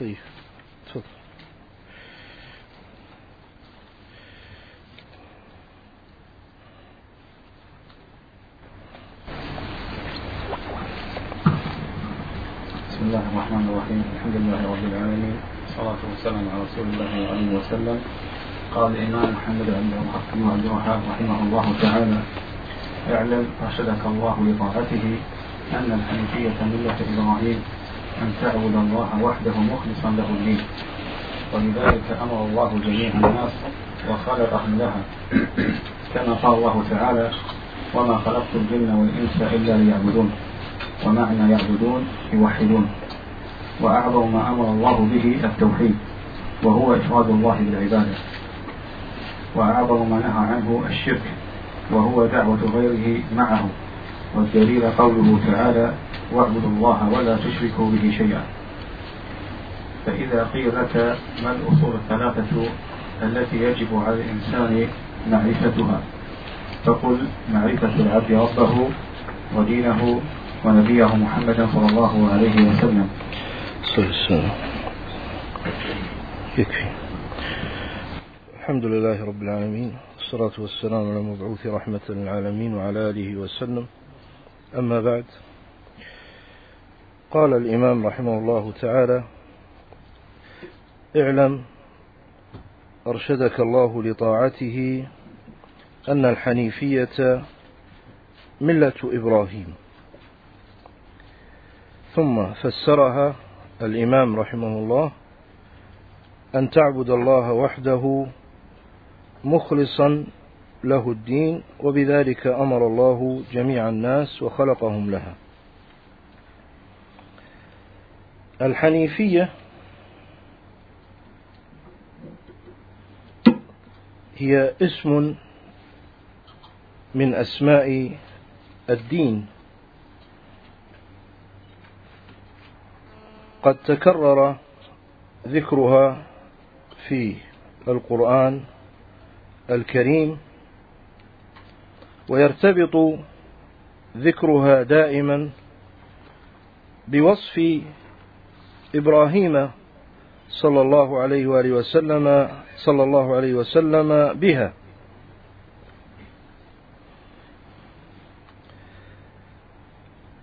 طيب بسم الله الرحمن الرحيم. الحمد لله رب العالمين. والصلاة والسلام على رسول الله عليه وسلم. قال الإمام محمد بن عبد الوهاب رحمه الله تعالى اعلم أرشدك الله لطاعته أن الحنيفية ملة إبراهيم أن تعبد الله وحده مخلصا له الدين. ولذلك أمر الله جميع الناس وخلقهم لها. كما قال الله تعالى وما خلقت الجن والإنس إلا ليعبدون ومعنى يعبدون يوحدون. وأعظم ما أمر الله به التوحيد وهو إفراد الله بالعبادة. وأعظم ما نهى عنه الشرك وهو دعوة غيره معه. والدليل قوله تعالى واعبدوا الله ولا تشركوا به شيئا. فإذا قيل لك ما الأصول الثلاثة التي يجب على الإنسان معرفتها؟ فقل معرفة العبد ربه ودينه ونبيه محمدا صلى الله عليه وسلم. يكفي. الحمد لله رب العالمين والصلاة والسلام على المبعوث رحمة للعالمين وعلى آله وسلم. أما بعد قال الإمام رحمه الله تعالى اعلم أرشدك الله لطاعته أن الحنيفية ملة إبراهيم. ثم فسرها الإمام رحمه الله أن تعبد الله وحده مخلصا له الدين وبذلك أمر الله جميع الناس وخلقهم لها. الحنيفية هي اسم من أسماء الدين. قد تكرر ذكرها في القرآن الكريم ويرتبط ذكرها دائما بوصف إبراهيم صلى الله عليه وآله وسلم صلى الله عليه وسلم بها.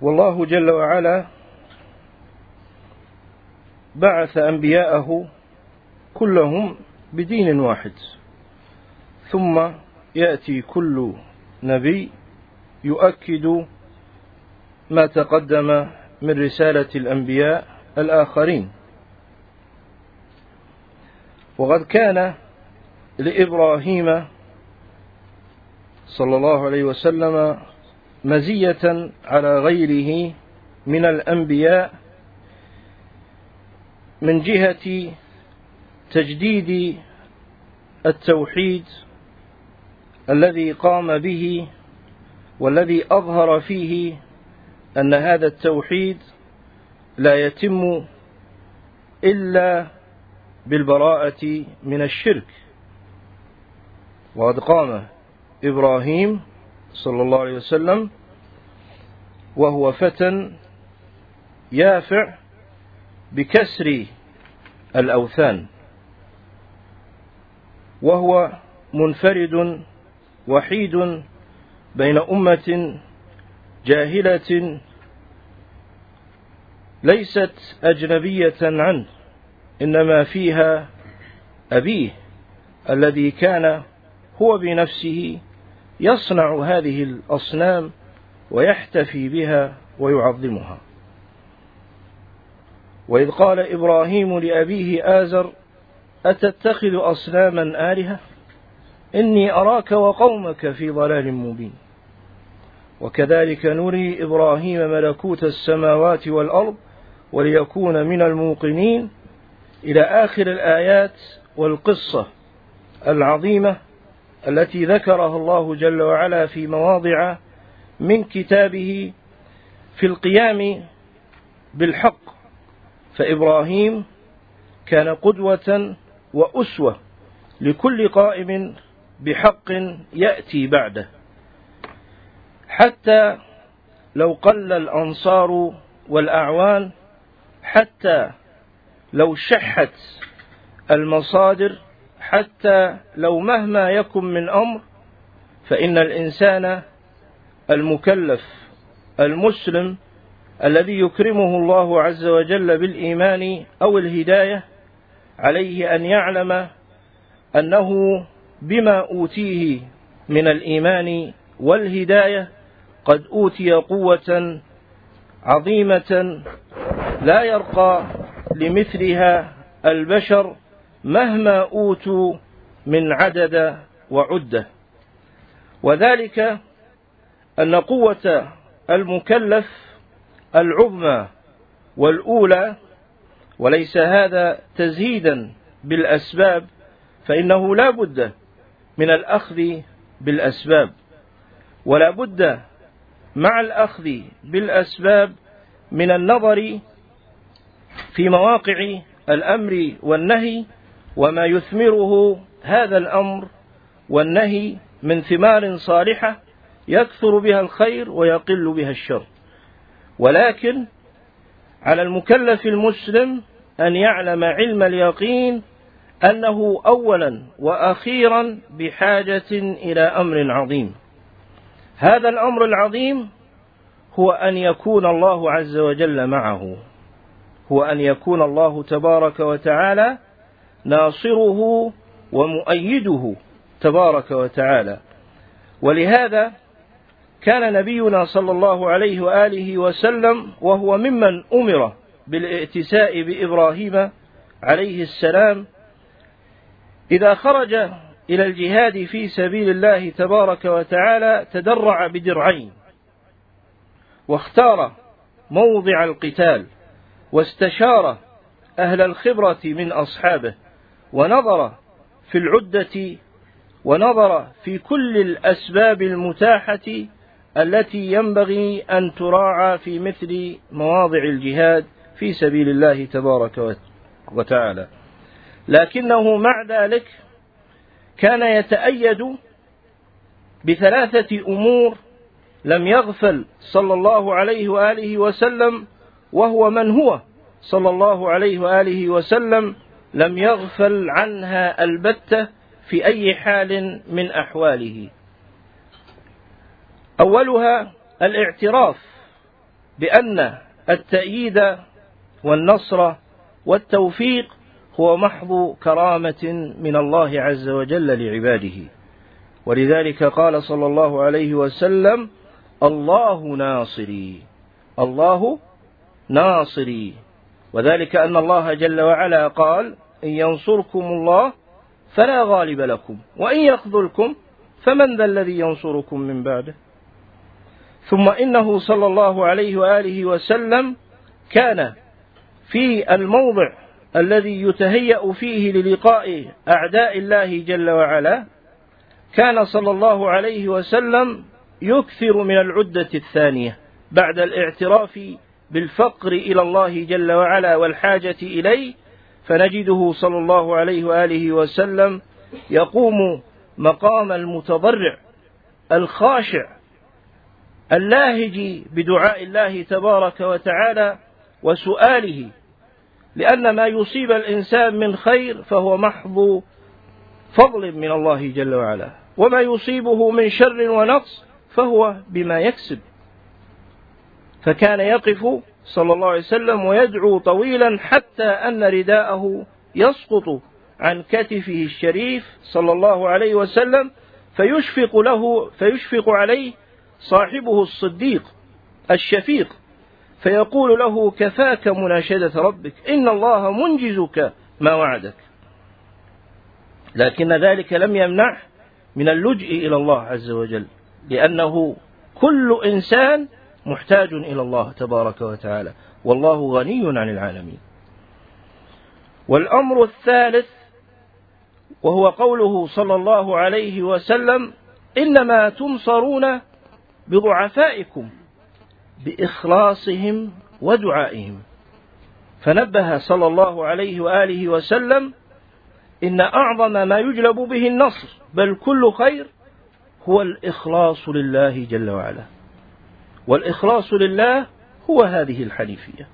والله جل وعلا بعث أنبياءه كلهم بدين واحد. ثم يأتي كل نبي يؤكد ما تقدم من رسالة الأنبياء الآخرين. وقد كان لإبراهيم صلى الله عليه وسلم مزية على غيره من الأنبياء من جهة تجديد التوحيد الذي قام به والذي أظهر فيه أن هذا التوحيد لا يتم إلا بالبراءة من الشرك. وقد قام إبراهيم صلى الله عليه وسلم وهو فتى يافع بكسر الأوثان وهو منفرد وحيد بين أمة جاهلة ليست أجنبية عنه إنما فيها أبيه الذي كان هو بنفسه يصنع هذه الأصنام ويحتفي بها ويعظمها. وإذ قال إبراهيم لأبيه آزر أتتخذ أصناما آلهة؟ إني أراك وقومك في ضلال مبين. وكذلك نري إبراهيم ملكوت السماوات والأرض وليكون من الموقنين إلى آخر الآيات والقصة العظيمة التي ذكرها الله جل وعلا في مواضع من كتابه في القيام بالحق. فإبراهيم كان قدوة وأسوة لكل قائم بحق يأتي بعده. حتى لو قل الأنصار والأعوان حتى لو شحت المصادر حتى لو مهما يكن من أمر فإن الإنسان المكلف المسلم الذي يكرمه الله عز وجل بالإيمان أو الهداية عليه أن يعلم أنه بما أوتيه من الإيمان والهداية قد أوتي قوة عظيمة لا يرقى لمثلها البشر مهما أوتوا من عدد وعدة. وذلك أن قوة المكلف العظمى والأولى وليس هذا تزهيدا بالأسباب فإنه لا بد من الأخذ بالأسباب. ولا بد مع الأخذ بالأسباب من النظر في مواقع الأمر والنهي وما يثمره هذا الأمر والنهي من ثمار صالحة يكثر بها الخير ويقل بها الشر. ولكن على المكلف المسلم أن يعلم علم اليقين أنه أولا وأخيرا بحاجة إلى أمر عظيم. هذا الأمر العظيم هو أن يكون الله عز وجل معه. هو أن يكون الله تبارك وتعالى ناصره ومؤيده تبارك وتعالى. ولهذا كان نبينا صلى الله عليه وآله وسلم وهو ممن أمر بالائتساء بإبراهيم عليه السلام إذا خرج إلى الجهاد في سبيل الله تبارك وتعالى تدرع بدرعين واختار موضع القتال. واستشار أهل الخبرة من أصحابه ونظر في العدة ونظر في كل الأسباب المتاحة التي ينبغي أن تراعى في مثل مواضع الجهاد في سبيل الله تبارك وتعالى. لكنه مع ذلك كان يتأيد بثلاثة أمور لم يغفل صلى الله عليه وآله وسلم وهو من هو صلى الله عليه وآله وسلم لم يغفل عنها البتة في أي حال من أحواله. أولها الاعتراف بأن التأييد والنصر والتوفيق هو محض كرامة من الله عز وجل لعباده. ولذلك قال صلى الله عليه وسلم الله ناصري الله ناصري. وذلك أن الله جل وعلا قال إن ينصركم الله فلا غالب لكم وإن يخذلكم فمن ذا الذي ينصركم من بعده. ثم إنه صلى الله عليه وآله وسلم كان في الموضع الذي يتهيأ فيه للقاء أعداء الله جل وعلا كان صلى الله عليه وسلم يكثر من العدة الثانية بعد الاعتراف بالفقر إلى الله جل وعلا والحاجة إليه فنجده صلى الله عليه وآله وسلم يقوم مقام المتضرع الخاشع اللاهج بدعاء الله تبارك وتعالى وسؤاله. لأن ما يصيب الإنسان من خير فهو محض فضل من الله جل وعلا وما يصيبه من شر ونقص فهو بما يكسب. فكان يقف صلى الله عليه وسلم ويدعو طويلا حتى أن رداءه يسقط عن كتفه الشريف صلى الله عليه وسلم فيشفق له فيشفق عليه صاحبه الصديق الشفيق فيقول له كفاك مناشدة ربك إن الله منجزك ما وعدك لكن ذلك لم يمنع من اللجئ إلى الله عز وجل لأنه كل إنسان محتاج إلى الله تبارك وتعالى. والله غني عن العالمين. والأمر الثالث وهو قوله صلى الله عليه وسلم إنما تنصرون بضعفائكم بإخلاصهم ودعائهم. فنبه صلى الله عليه وآله وسلم إن أعظم ما يجلب به النصر بل كل خير هو الإخلاص لله جل وعلا. والإخلاص لله هو هذه الحنيفية.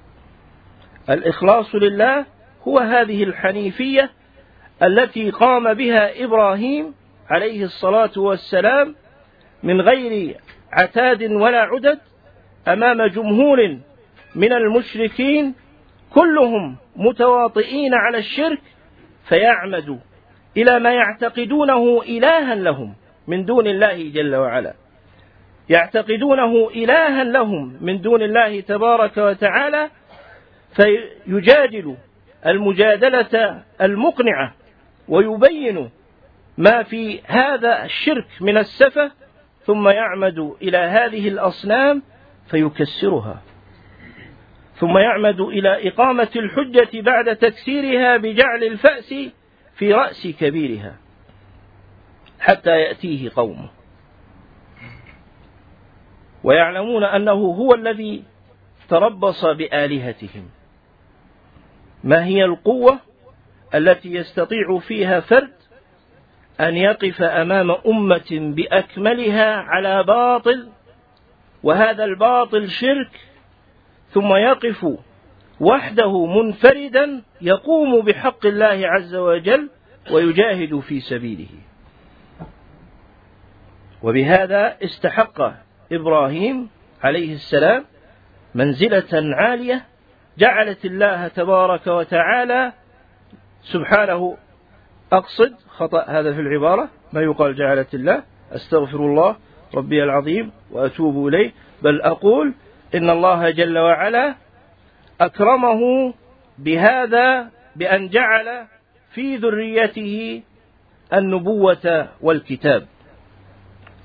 الإخلاص لله هو هذه الحنيفية التي قام بها إبراهيم عليه الصلاة والسلام من غير عتاد ولا عدد أمام جمهور من المشركين كلهم متواطئين على الشرك فيعمد إلى ما يعتقدونه إلها لهم من دون الله جل وعلا. يعتقدونه إلها لهم من دون الله تبارك وتعالى فيجادل المجادلة المقنعة ويبين ما في هذا الشرك من السفة ثم يعمد إلى هذه الأصنام فيكسرها. ثم يعمد إلى إقامة الحجة بعد تكسيرها بجعل الفأس في رأس كبيرها حتى يأتيه قومه. ويعلمون أنه هو الذي تربص بآلهتهم. ما هي القوة التي يستطيع فيها فرد أن يقف أمام أمة بأكملها على باطل وهذا الباطل شرك ثم يقف وحده منفردا يقوم بحق الله عز وجل ويجاهد في سبيله. وبهذا استحق إبراهيم عليه السلام منزلة عالية جعلت الله تبارك وتعالى سبحانه أقصد خطأ هذا في العبارة ما يقال جعلت الله أستغفر الله ربي العظيم وأتوب إليه بل أقول إن الله جل وعلا أكرمه بهذا بأن جعل في ذريته النبوة والكتاب.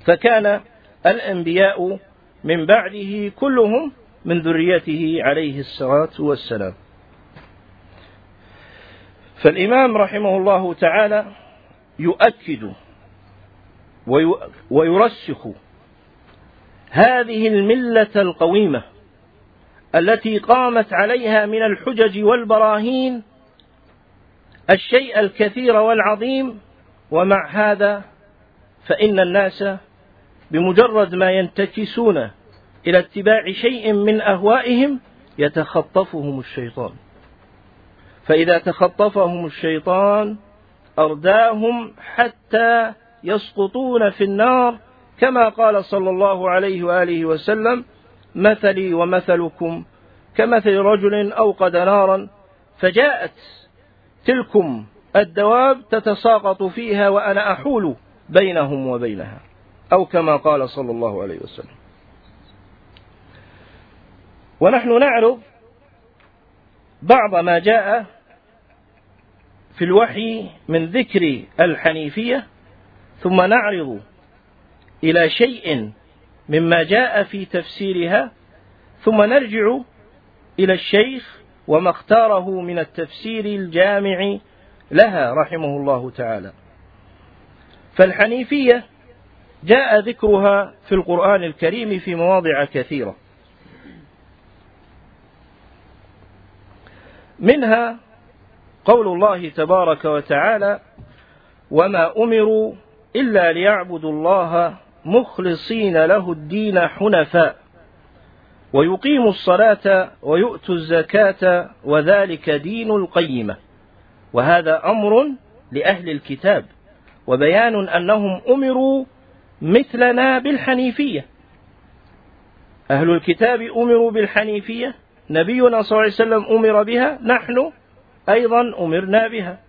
فكان الأنبياء من بعده كلهم من ذريته عليه الصلاة والسلام. فالإمام رحمه الله تعالى يؤكد ويرسخ هذه الملة القويمة التي قامت عليها من الحجج والبراهين الشيء الكثير والعظيم ومع هذا فإن الناس بمجرد ما ينتكسون إلى اتباع شيء من أهوائهم يتخطفهم الشيطان. فإذا تخطفهم الشيطان أرداهم حتى يسقطون في النار. كما قال صلى الله عليه وآله وسلم مثلي ومثلكم كمثل رجل أوقد نارا فجاءت تلكم الدواب تتساقط فيها وأنا أحول بينهم وبينها. أو كما قال صلى الله عليه وسلم. ونحن نعرف بعض ما جاء في الوحي من ذكر الحنيفية ثم نعرض إلى شيء مما جاء في تفسيرها ثم نرجع إلى الشيخ وما اختاره من التفسير الجامع لها رحمه الله تعالى. فالحنيفية جاء ذكرها في القرآن الكريم في مواضع كثيرة. منها قول الله تبارك وتعالى وما أمروا إلا ليعبدوا الله مخلصين له الدين حنفاء ويقيموا الصلاة ويؤتوا الزكاة وذلك دين القيمة وهذا أمر لأهل الكتاب وبيان أنهم أمروا مثلنا بالحنيفية. أهل الكتاب أمروا بالحنيفية نبينا صلى الله عليه وسلم أمر بها نحن أيضا أمرنا بها.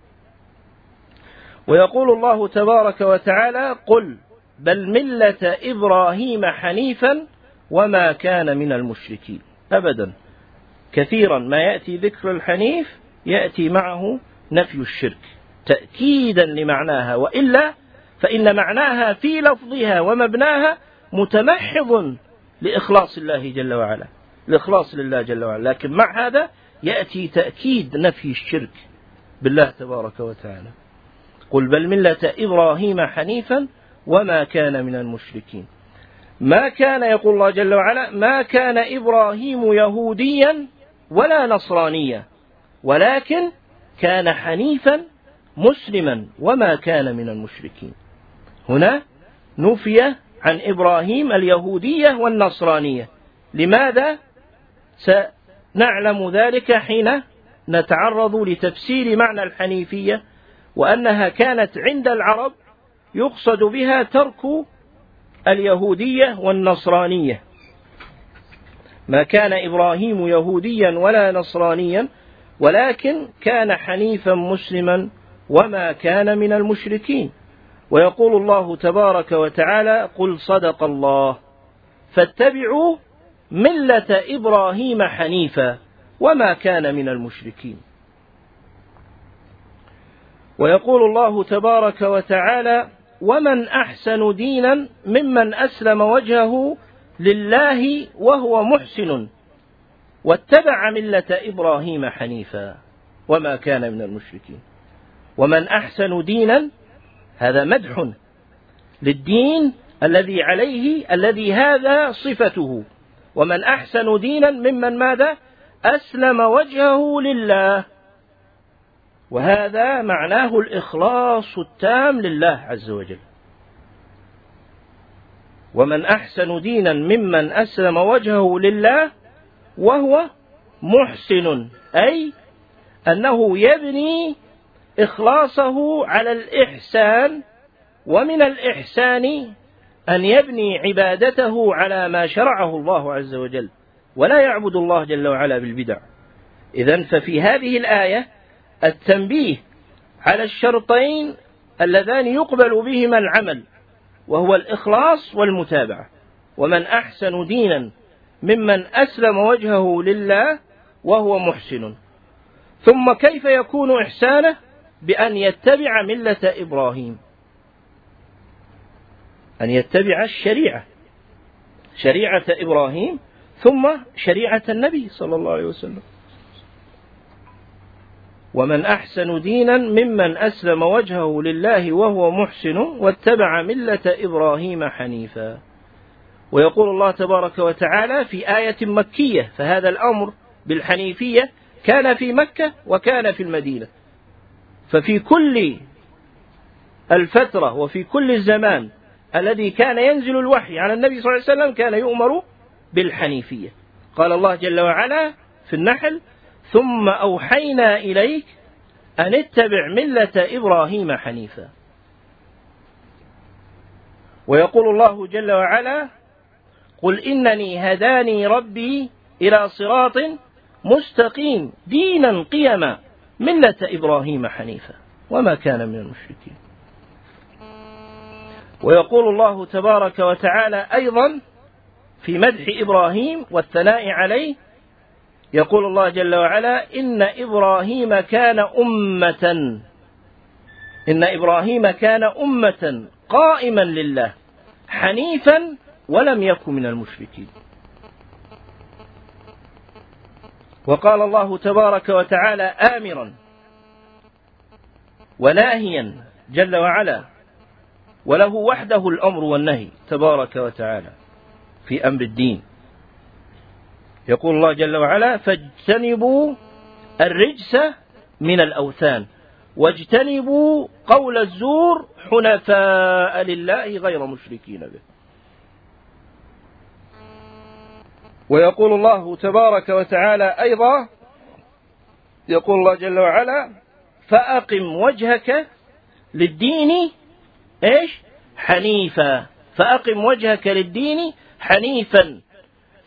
ويقول الله تبارك وتعالى قل بل ملة إبراهيم حنيفا وما كان من المشركين. أبدا. كثيرا ما يأتي ذكر الحنيف يأتي معه نفي الشرك. تأكيدا لمعناها وإلا فإن معناها في لفظها ومبناها متمحض لإخلاص الله جل وعلا الإخلاص لله جل وعلا. لكن مع هذا يأتي تأكيد نفي الشرك بالله تبارك وتعالى. قل بل ملة إبراهيم حنيفا وما كان من المشركين. ما كان يقول الله جل وعلا ما كان إبراهيم يهوديا ولا نصرانيا ولكن كان حنيفا مسلما وما كان من المشركين. هنا نفي عن إبراهيم اليهودية والنصرانية. لماذا نعلم ذلك حين نتعرض لتفسير معنى الحنيفية؟ وأنها كانت عند العرب يقصد بها ترك اليهودية والنصرانية. ما كان إبراهيم يهوديا ولا نصرانيا ولكن كان حنيفا مسلما وما كان من المشركين. ويقول الله تبارك وتعالى قل صدق الله فاتبعوا ملة إبراهيم حنيفا وما كان من المشركين. ويقول الله تبارك وتعالى ومن أحسن دينا ممن أسلم وجهه لله وهو محسن واتبع ملة إبراهيم حنيفا وما كان من المشركين. ومن أحسن دينا هذا مدح للدين الذي عليه الذي هذا صفته. ومن أحسن دينا ممن ماذا؟ أسلم وجهه لله. وهذا معناه الإخلاص التام لله عز وجل. ومن أحسن دينا ممن أسلم وجهه لله وهو محسن أي أنه يبني إخلاصه على الإحسان ومن الإحسان أن يبني عبادته على ما شرعه الله عز وجل ولا يعبد الله جل وعلا بالبدع. إذا ففي هذه الآية التنبيه على الشرطين اللذان يقبل بهما العمل وهو الإخلاص والمتابعة. ومن أحسن دينا ممن أسلم وجهه لله وهو محسن. ثم كيف يكون إحسانه؟ بأن يتبع ملة إبراهيم. أن يتبع الشريعة. شريعة إبراهيم ثم شريعة النبي صلى الله عليه وسلم. ومن أحسن دينا ممن أسلم وجهه لله وهو محسن واتبع ملة إبراهيم حنيفا. ويقول الله تبارك وتعالى في آية مكية فهذا الأمر بالحنيفية كان في مكة وكان في المدينة. ففي كل الفترة وفي كل الزمان الذي كان ينزل الوحي على النبي صلى الله عليه وسلم كان يؤمر بالحنيفية. قال الله جل وعلا في النحل ثم أوحينا إليك أن اتبع ملة إبراهيم حنيفا. ويقول الله جل وعلا قل إنني هداني ربي إلى صراط مستقيم دينا قيما. ملة إبراهيم حنيفا وما كان من المشركين. ويقول الله تبارك وتعالى أيضا في مدح إبراهيم والثناء عليه يقول الله جل وعلا إن إبراهيم كان أمة. إن إبراهيم كان أمة قائما لله حنيفا ولم يكن من المشركين. وقال الله تبارك وتعالى آمرا وناهيا جل وعلا وله وحده الأمر والنهي تبارك وتعالى في أمر الدين. يقول الله جل وعلا فاجتنبوا الرجس من الأوثان واجتنبوا قول الزور حنفاء لله غير مشركين به. ويقول الله تبارك وتعالى أيضا يقول الله جل وعلا فأقم وجهك للدين إيش؟ حنيفا. فأقم وجهك للدين حنيفا.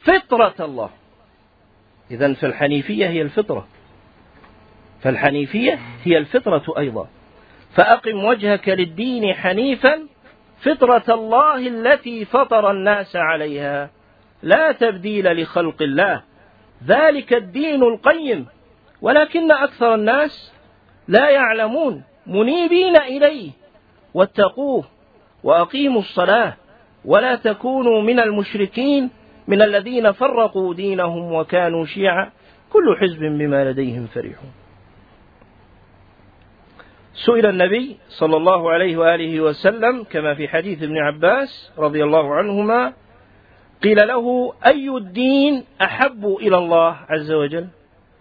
فطرة الله. إذا فالحنيفية هي الفطرة. فالحنيفية هي الفطرة أيضا. فأقم وجهك للدين حنيفا فطرة الله التي فطر الناس عليها. لا تبديل لخلق الله. ذلك الدين القيم. ولكن أكثر الناس لا يعلمون منيبين إليه. واتقوه وأقيموا الصلاة. ولا تكونوا من المشركين من الذين فرقوا دينهم وكانوا شيعا. كل حزب بما لديهم فرحون. سئل النبي صلى الله عليه وآله وسلم كما في حديث ابن عباس رضي الله عنهما قيل له أي الدين أحب إلى الله عز وجل؟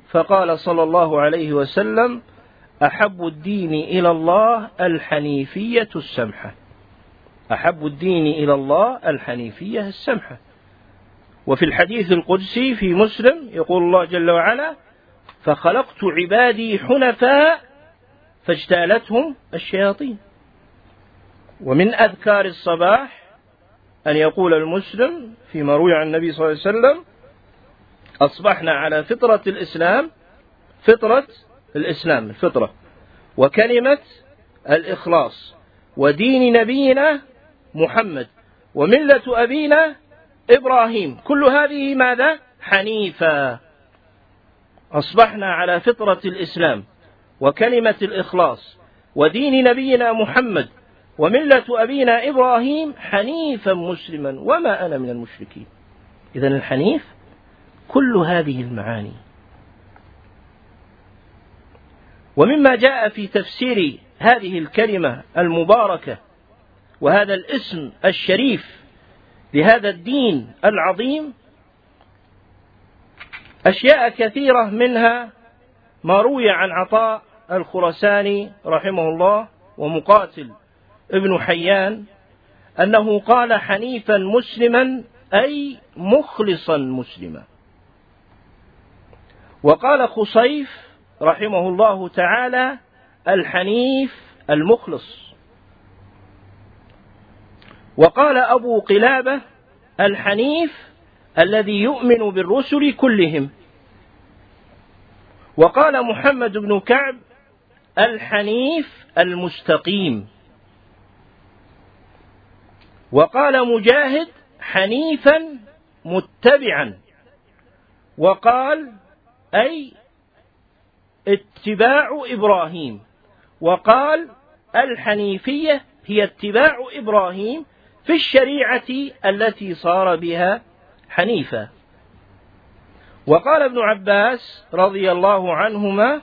فقال صلى الله عليه وسلم أحب الدين إلى الله الحنيفية السمحة. أحب الدين إلى الله الحنيفية السمحة. وفي الحديث القدسي في مسلم يقول الله جل وعلا فخلقت عبادي حنفاء فاجتالتهم الشياطين. ومن أذكار الصباح أن يقول المسلم فيما روي عن النبي صلى الله عليه وسلم أصبحنا على فطرة الإسلام فطرة الإسلام الفطرة وكلمة الإخلاص ودين نبينا محمد وملة أبينا إبراهيم كل هذه ماذا؟ حنيفا أصبحنا على فطرة الإسلام وكلمة الإخلاص ودين نبينا محمد وملة أبينا إبراهيم حنيفا مسلما وما أنا من المشركين. إذا الحنيف كل هذه المعاني. ومما جاء في تفسير هذه الكلمة المباركة وهذا الاسم الشريف لهذا الدين العظيم أشياء كثيرة منها ما روي عن عطاء الخرساني رحمه الله ومقاتل ابن حيان أنه قال حنيفا مسلما أي مخلصا مسلما. وقال خصيف رحمه الله تعالى الحنيف المخلص. وقال أبو قلابة الحنيف الذي يؤمن بالرسل كلهم. وقال محمد بن كعب الحنيف المستقيم. وقال مجاهد حنيفا متبعا. وقال أي اتباع إبراهيم. وقال الحنيفية هي اتباع إبراهيم في الشريعة التي صار بها حنيفا. وقال ابن عباس رضي الله عنهما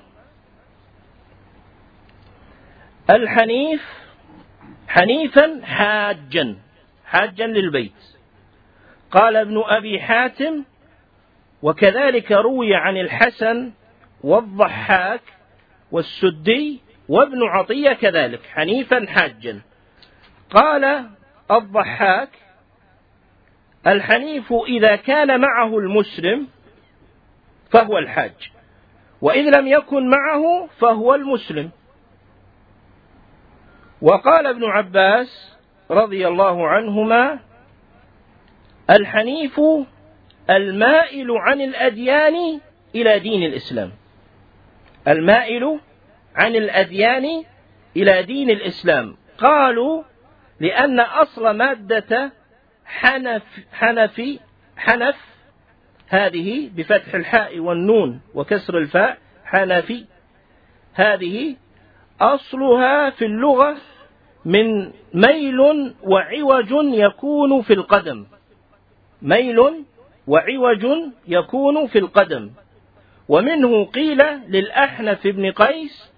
الحنيف حنيفا حاجا. حاجا للبيت. قال ابن أبي حاتم وكذلك روي عن الحسن والضحاك والسدي وابن عطية كذلك حنيفا حاجا. قال الضحاك الحنيف إذا كان معه المسلم فهو الحاج وإذ لم يكن معه فهو المسلم. وقال ابن عباس رضي الله عنهما الحنيف المائل عن الأديان إلى دين الإسلام. المائل عن الأديان إلى دين الإسلام. قالوا لأن أصل مادة حنف حنفي حنف هذه بفتح الحاء والنون وكسر الفاء حنفي هذه أصلها في اللغة من ميل وعوج يكون في القدم. ميل وعوج يكون في القدم. ومنه قيل للأحنف بن قيس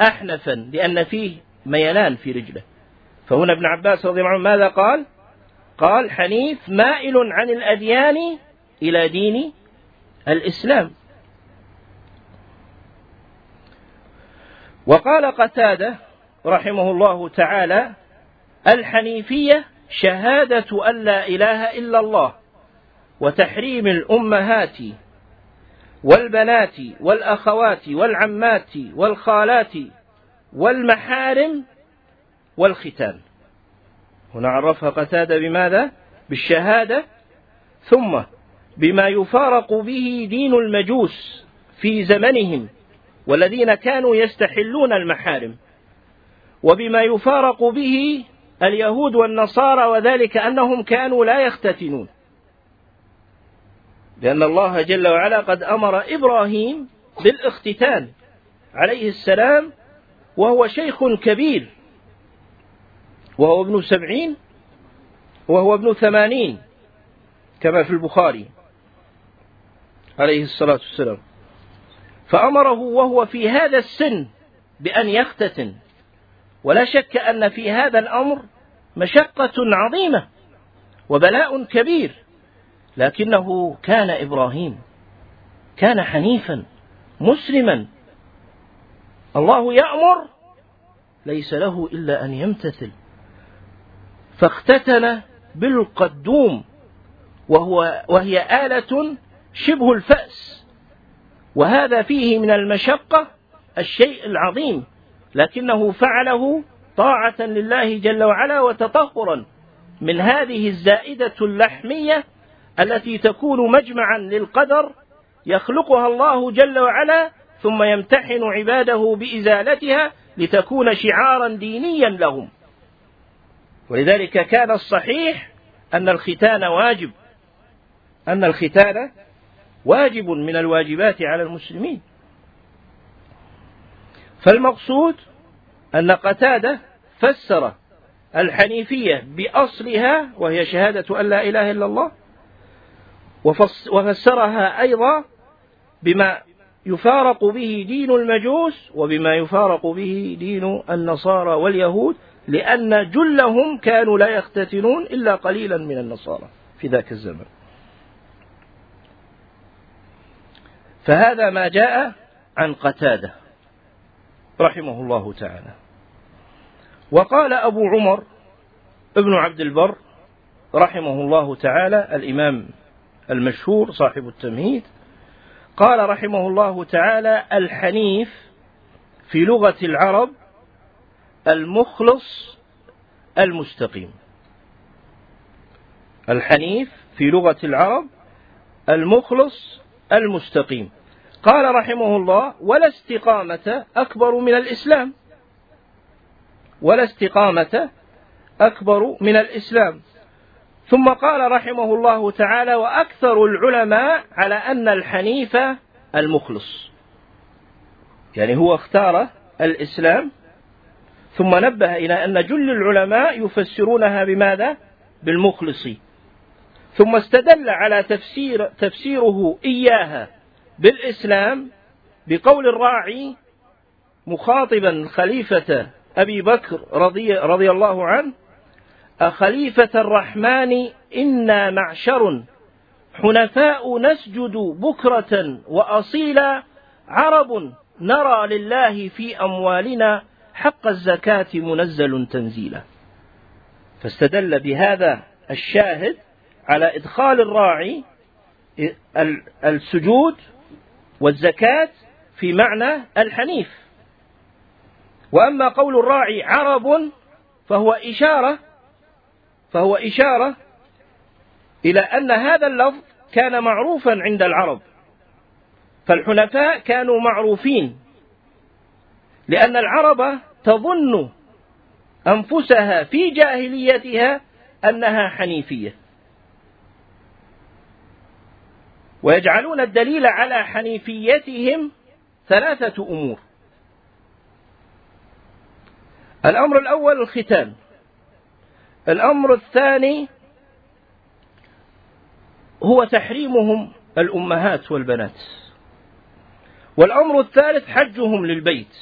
أحنفا لأن فيه ميلان في رجله. فهنا ابن عباس رضي الله عنه ماذا قال؟ قال حنيف مائل عن الأديان إلى دين الإسلام. وقال قتادة رحمه الله تعالى الحنيفية شهادة أن لا إله إلا الله وتحريم الأمهات والبنات والأخوات والعمات والخالات والمحارم والختان. هنا عرفها قتادة بماذا؟ بالشهادة. ثم بما يفارق به دين المجوس في زمنهم والذين كانوا يستحلون المحارم. وبما يفارق به اليهود والنصارى وذلك أنهم كانوا لا يختتنون. لأن الله جل وعلا قد أمر إبراهيم بالاختتان عليه السلام وهو شيخ كبير وهو ابن سبعين وهو ابن ثمانين كما في البخاري عليه الصلاة والسلام. فأمره وهو في هذا السن بأن يختتن. ولا شك أن في هذا الأمر مشقة عظيمة وبلاء كبير لكنه كان إبراهيم كان حنيفا مسلما. الله يأمر ليس له إلا أن يمتثل. فاختتن بالقدوم وهو وهي آلة شبه الفأس. وهذا فيه من المشقة الشيء العظيم. لكنه فعله طاعة لله جل وعلا وتطهرا من هذه الزائدة اللحمية التي تكون مجمعا للقدر يخلقها الله جل وعلا ثم يمتحن عباده بإزالتها لتكون شعارا دينيا لهم. ولذلك كان الصحيح أن الختان واجب أن الختان واجب من الواجبات على المسلمين. فالمقصود أن قتادة فسر الحنيفية بأصلها وهي شهادة أن لا إله إلا الله وفسرها أيضا بما يفارق به دين المجوس وبما يفارق به دين النصارى واليهود لأن جلهم كانوا لا يختتنون إلا قليلا من النصارى في ذاك الزمن. فهذا ما جاء عن قتادة. رحمه الله تعالى. وقال أبو عمر ابن عبد البر رحمه الله تعالى الإمام المشهور صاحب التمهيد قال رحمه الله تعالى الحنيف في لغة العرب المخلص المستقيم. الحنيف في لغة العرب المخلص المستقيم. قال رحمه الله ولا استقامة أكبر من الإسلام. ولا استقامة أكبر من الإسلام. ثم قال رحمه الله تعالى وأكثر العلماء على أن الحنيف المخلص. يعني هو اختار الإسلام. ثم نبه إلى أن جل العلماء يفسرونها بماذا؟ بالمخلص. ثم استدل على تفسير تفسيره إياها. بالإسلام بقول الراعي مخاطبا خليفة أبي بكر رضي, رضي الله عنه أخليفة الرحمن إنا معشر حنفاء نسجد بكرة وأصيلا عرب نرى لله في أموالنا حق الزكاة منزل تنزيلا. فاستدل بهذا الشاهد على إدخال الراعي السجود والزكاة في معنى الحنيف. وأما قول الراعي عرب فهو إشارة فهو إشارة إلى أن هذا اللفظ كان معروفا عند العرب. فالحنفاء كانوا معروفين لأن العرب تظن أنفسها في جاهليتها أنها حنيفية. ويجعلون الدليل على حنيفيتهم ثلاثة أمور. الأمر الأول الختان. الأمر الثاني هو تحريمهم الأمهات والبنات. والأمر الثالث حجهم للبيت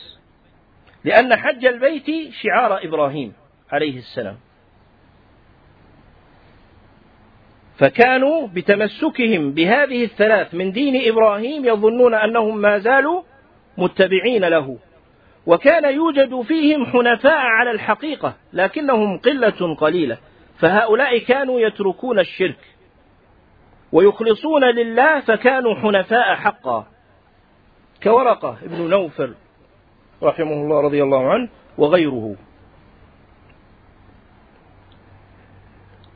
لأن حج البيت شعار إبراهيم عليه السلام. فكانوا بتمسكهم بهذه الثلاث من دين إبراهيم يظنون أنهم ما زالوا متبعين له. وكان يوجد فيهم حنفاء على الحقيقة لكنهم قلة قليلة. فهؤلاء كانوا يتركون الشرك. ويخلصون لله فكانوا حنفاء حقا. كورقة ابن نوفل رحمه الله رضي الله عنه وغيره.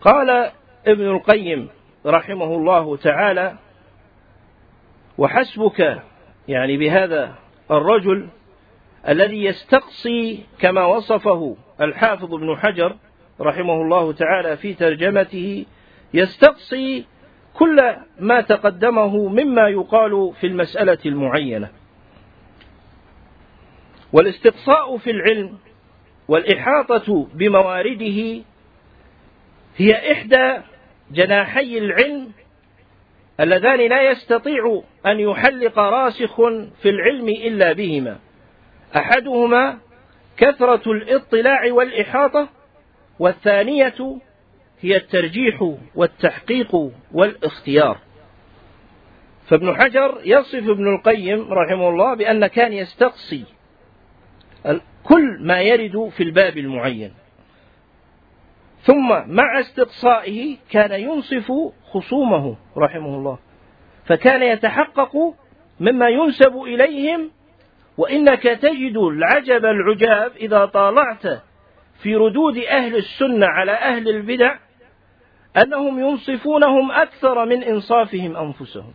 قال ابن القيم رحمه الله تعالى وحسبك يعني بهذا الرجل الذي يستقصي كما وصفه الحافظ ابن حجر رحمه الله تعالى في ترجمته يستقصي كل ما تقدمه مما يقال في المسألة المعينة. والاستقصاء في العلم والإحاطة بموارده هي إحدى جناحي العلم اللذان لا يستطيع أن يحلق راسخ في العلم إلا بهما. أحدهما كثرة الاطلاع والإحاطة والثانية هي الترجيح والتحقيق والاختيار. فابن حجر يصف ابن القيم رحمه الله بأن كان يستقصي كل ما يرد في الباب المعين. ثم مع استقصائه كان ينصف خصومه رحمه الله. فكان يتحقق مما ينسب إليهم وإنك تجد العجب العجاب إذا طالعت في ردود أهل السنة على أهل البدع أنهم ينصفونهم أكثر من إنصافهم أنفسهم.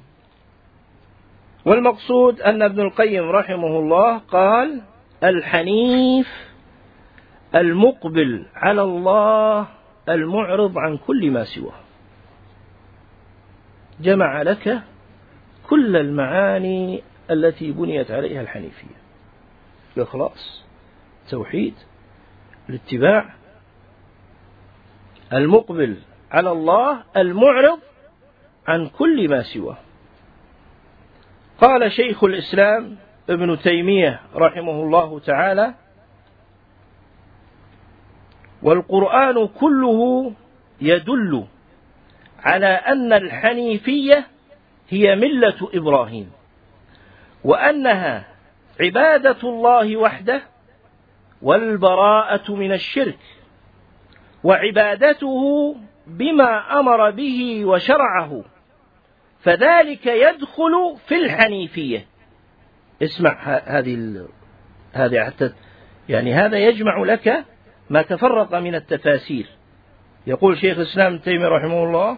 والمقصود أن ابن القيم رحمه الله قال الحنيف المقبل على الله المعرض عن كل ما سواه. جمع لك كل المعاني التي بنيت عليها الحنيفية. الإخلاص التوحيد الاتباع. المقبل على الله المعرض عن كل ما سواه. قال شيخ الإسلام ابن تيمية رحمه الله تعالى والقرآن كله يدل على أن الحنيفية هي ملة إبراهيم وأنها عبادة الله وحده والبراءة من الشرك وعبادته بما أمر به وشرعه فذلك يدخل في الحنيفية. اسمع هذه هذه حتى يعني هذا يجمع لك ما تفرق من التفاسير. يقول شيخ الإسلام تيمية رحمه الله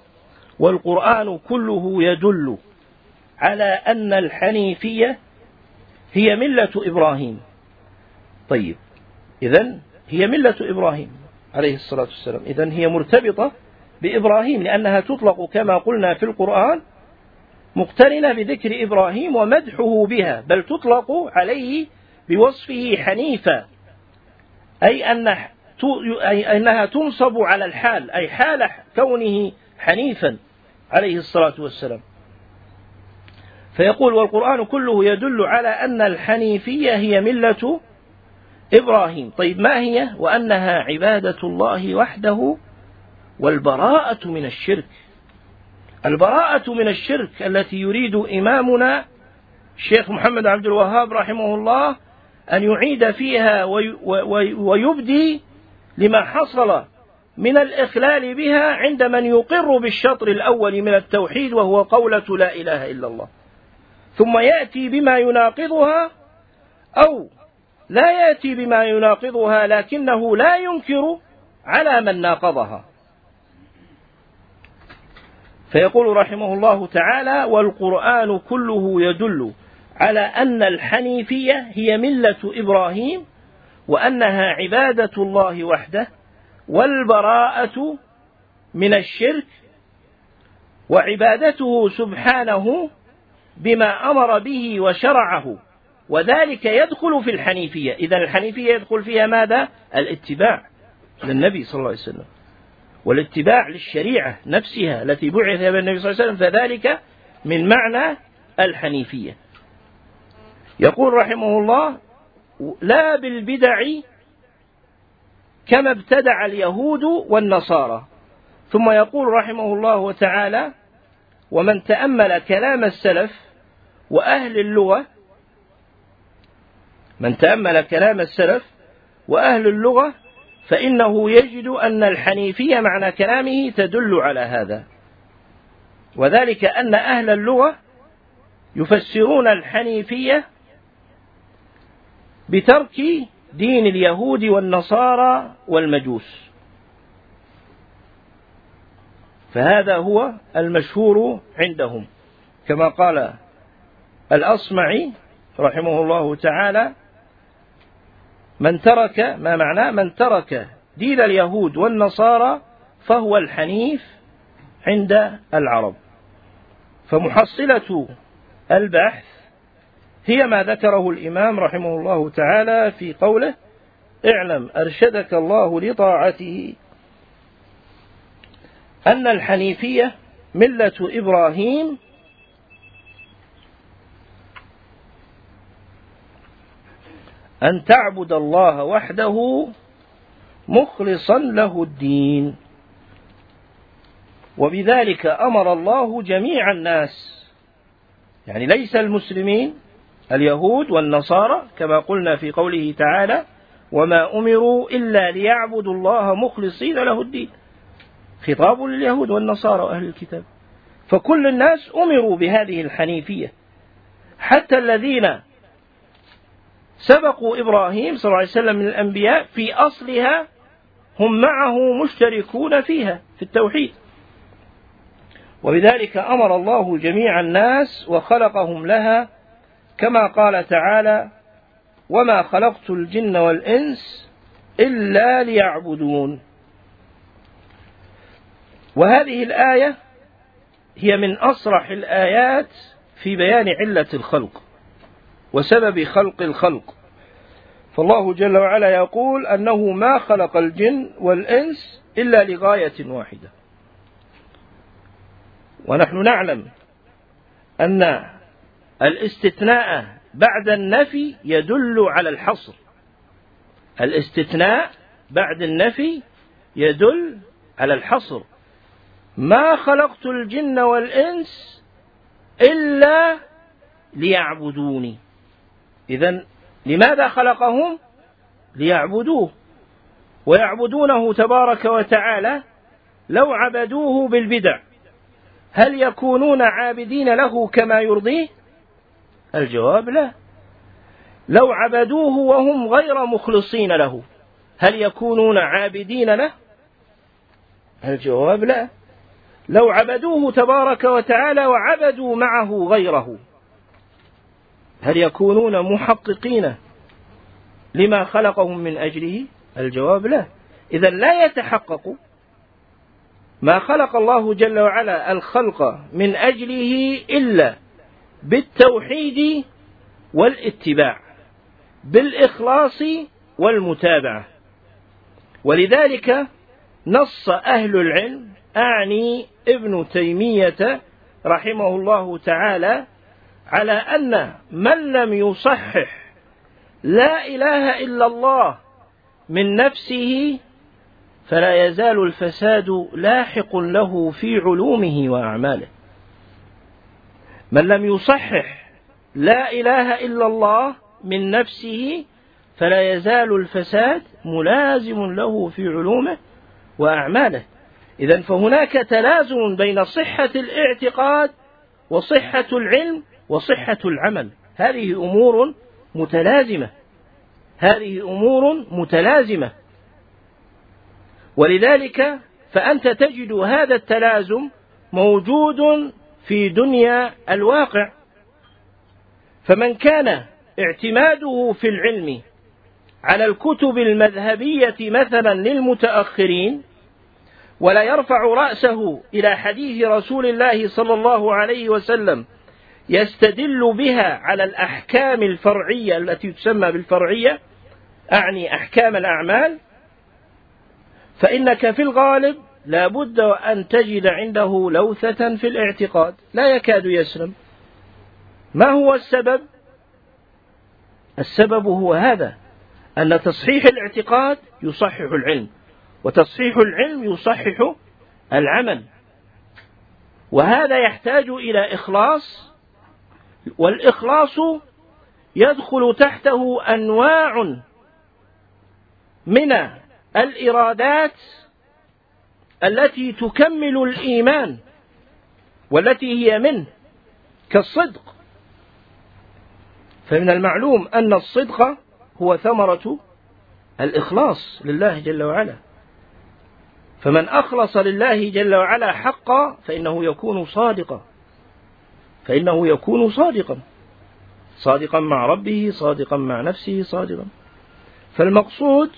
والقرآن كله يدل على أن الحنيفية هي ملة إبراهيم. طيب إذا هي ملة إبراهيم عليه الصلاة والسلام. إذا هي مرتبطة بإبراهيم لأنها تطلق كما قلنا في القرآن مقترنة بذكر إبراهيم ومدحه بها بل تطلق عليه بوصفه حنيفا. أي أن أي أنها تنصب على الحال أي حال كونه حنيفا عليه الصلاة والسلام. فيقول والقرآن كله يدل على أن الحنيفية هي ملة إبراهيم. طيب ما هي؟ وأنها عبادة الله وحده والبراءة من الشرك. البراءة من الشرك التي يريد إمامنا الشيخ محمد عبد الوهاب رحمه الله أن يعيد فيها ويبدي لما حصل من الإخلال بها عند من يقر بالشطر الأول من التوحيد وهو قولة لا إله إلا الله. ثم يأتي بما يناقضها أو لا يأتي بما يناقضها لكنه لا ينكر على من ناقضها. فيقول رحمه الله تعالى والقرآن كله يدل على أن الحنيفية هي ملة إبراهيم وأنها عبادة الله وحده والبراءة من الشرك وعبادته سبحانه بما أمر به وشرعه. وذلك يدخل في الحنيفية. إذا الحنيفية يدخل فيها ماذا؟ الاتباع للنبي صلى الله عليه وسلم والاتباع للشريعة نفسها التي بعث بها النبي صلى الله عليه وسلم فذلك من معنى الحنيفية. يقول رحمه الله لا بالبدع كما ابتدع اليهود والنصارى. ثم يقول رحمه الله تعالى ومن تأمل كلام السلف وأهل اللغة من تأمل كلام السلف وأهل اللغة فإنه يجد أن الحنيفية معنى كلامه تدل على هذا. وذلك أن أهل اللغة يفسرون الحنيفية بترك دين اليهود والنصارى والمجوس. فهذا هو المشهور عندهم. كما قال الأصمعي رحمه الله تعالى من ترك ما معناه من ترك دين اليهود والنصارى فهو الحنيف عند العرب. فمحصلة البحث هي ما ذكره الإمام رحمه الله تعالى في قوله اعلم أرشدك الله لطاعته. أن الحنيفية ملة إبراهيم أن تعبد الله وحده مخلصا له الدين. وبذلك أمر الله جميع الناس. يعني ليس المسلمين اليهود والنصارى كما قلنا في قوله تعالى وما أمروا إلا ليعبدوا الله مخلصين له الدين. خطاب لليهود والنصارى وأهل الكتاب. فكل الناس أمروا بهذه الحنيفية. حتى الذين سبقوا إبراهيم صلى الله عليه وسلم من الأنبياء في أصلها هم معه مشتركون فيها في التوحيد. وبذلك أمر الله جميع الناس وخلقهم لها كما قال تعالى وما خلقت الجن والإنس إلا ليعبدون. وهذه الآية هي من أصرح الآيات في بيان علة الخلق وسبب خلق الخلق. فالله جل وعلا يقول أنه ما خلق الجن والإنس إلا لغاية واحدة. ونحن نعلم أن الاستثناء بعد النفي يدل على الحصر. الاستثناء بعد النفي يدل على الحصر. ما خلقت الجن والإنس إلا ليعبدوني. إذا لماذا خلقهم؟ ليعبدوه. ويعبدونه تبارك وتعالى لو عبدوه بالبدع. هل يكونون عابدين له كما يرضيه؟ الجواب لا. لو عبدوه وهم غير مخلصين له هل يكونون عابدين له؟ الجواب لا. لو عبدوه تبارك وتعالى وعبدوا معه غيره هل يكونون محققين لما خلقهم من أجله؟ الجواب لا. إذا لا يتحقق ما خلق الله جل وعلا الخلق من أجله إلا بالتوحيد والاتباع بالإخلاص والمتابعة. ولذلك نص أهل العلم أعني ابن تيمية رحمه الله تعالى على أن من لم يصحح لا إله إلا الله من نفسه فلا يزال الفساد لاحق له في علومه وأعماله. من لم يصحح لا إله إلا الله من نفسه فلا يزال الفساد ملازم له في علومه وأعماله. إذا فهناك تلازم بين صحة الاعتقاد وصحة العلم وصحة العمل. هذه أمور متلازمة. هذه أمور متلازمة. ولذلك فأنت تجد هذا التلازم موجود في دنيا الواقع. فمن كان اعتماده في العلم على الكتب المذهبية مثلا للمتأخرين ولا يرفع رأسه إلى حديث رسول الله صلى الله عليه وسلم يستدل بها على الأحكام الفرعية التي تسمى بالفرعية أعني أحكام الأعمال فإنك في الغالب لا بد أن تجد عنده لوثة في الاعتقاد. لا يكاد يسلم. ما هو السبب؟ السبب هو هذا أن تصحيح الاعتقاد يصحح العلم وتصحيح العلم يصحح العمل. وهذا يحتاج إلى إخلاص والإخلاص يدخل تحته أنواع من الإرادات التي تكمل الإيمان والتي هي منه كالصدق. فمن المعلوم أن الصدق هو ثمرة الإخلاص لله جل وعلا. فمن أخلص لله جل وعلا حقا فإنه يكون صادقا. فإنه يكون صادقا. صادقا مع ربه صادقا مع نفسه صادقا. فالمقصود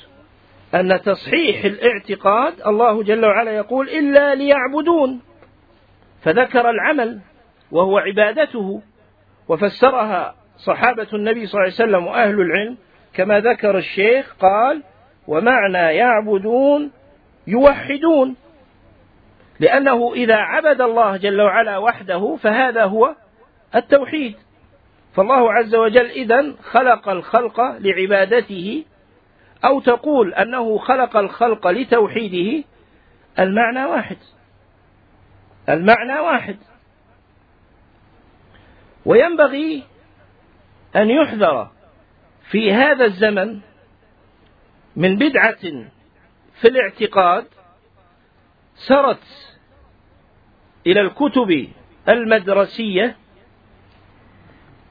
أن تصحيح الاعتقاد الله جل وعلا يقول إلا ليعبدون. فذكر العمل وهو عبادته وفسرها صحابة النبي صلى الله عليه وسلم وأهل العلم. كما ذكر الشيخ قال ومعنى يعبدون يوحدون لأنه إذا عبد الله جل وعلا وحده فهذا هو التوحيد. فالله عز وجل إذا خلق الخلق لعبادته أو تقول أنه خلق الخلق لتوحيده المعنى واحد. المعنى واحد. وينبغي أن يحذر في هذا الزمن من بدعة في الاعتقاد سرت إلى الكتب المدرسية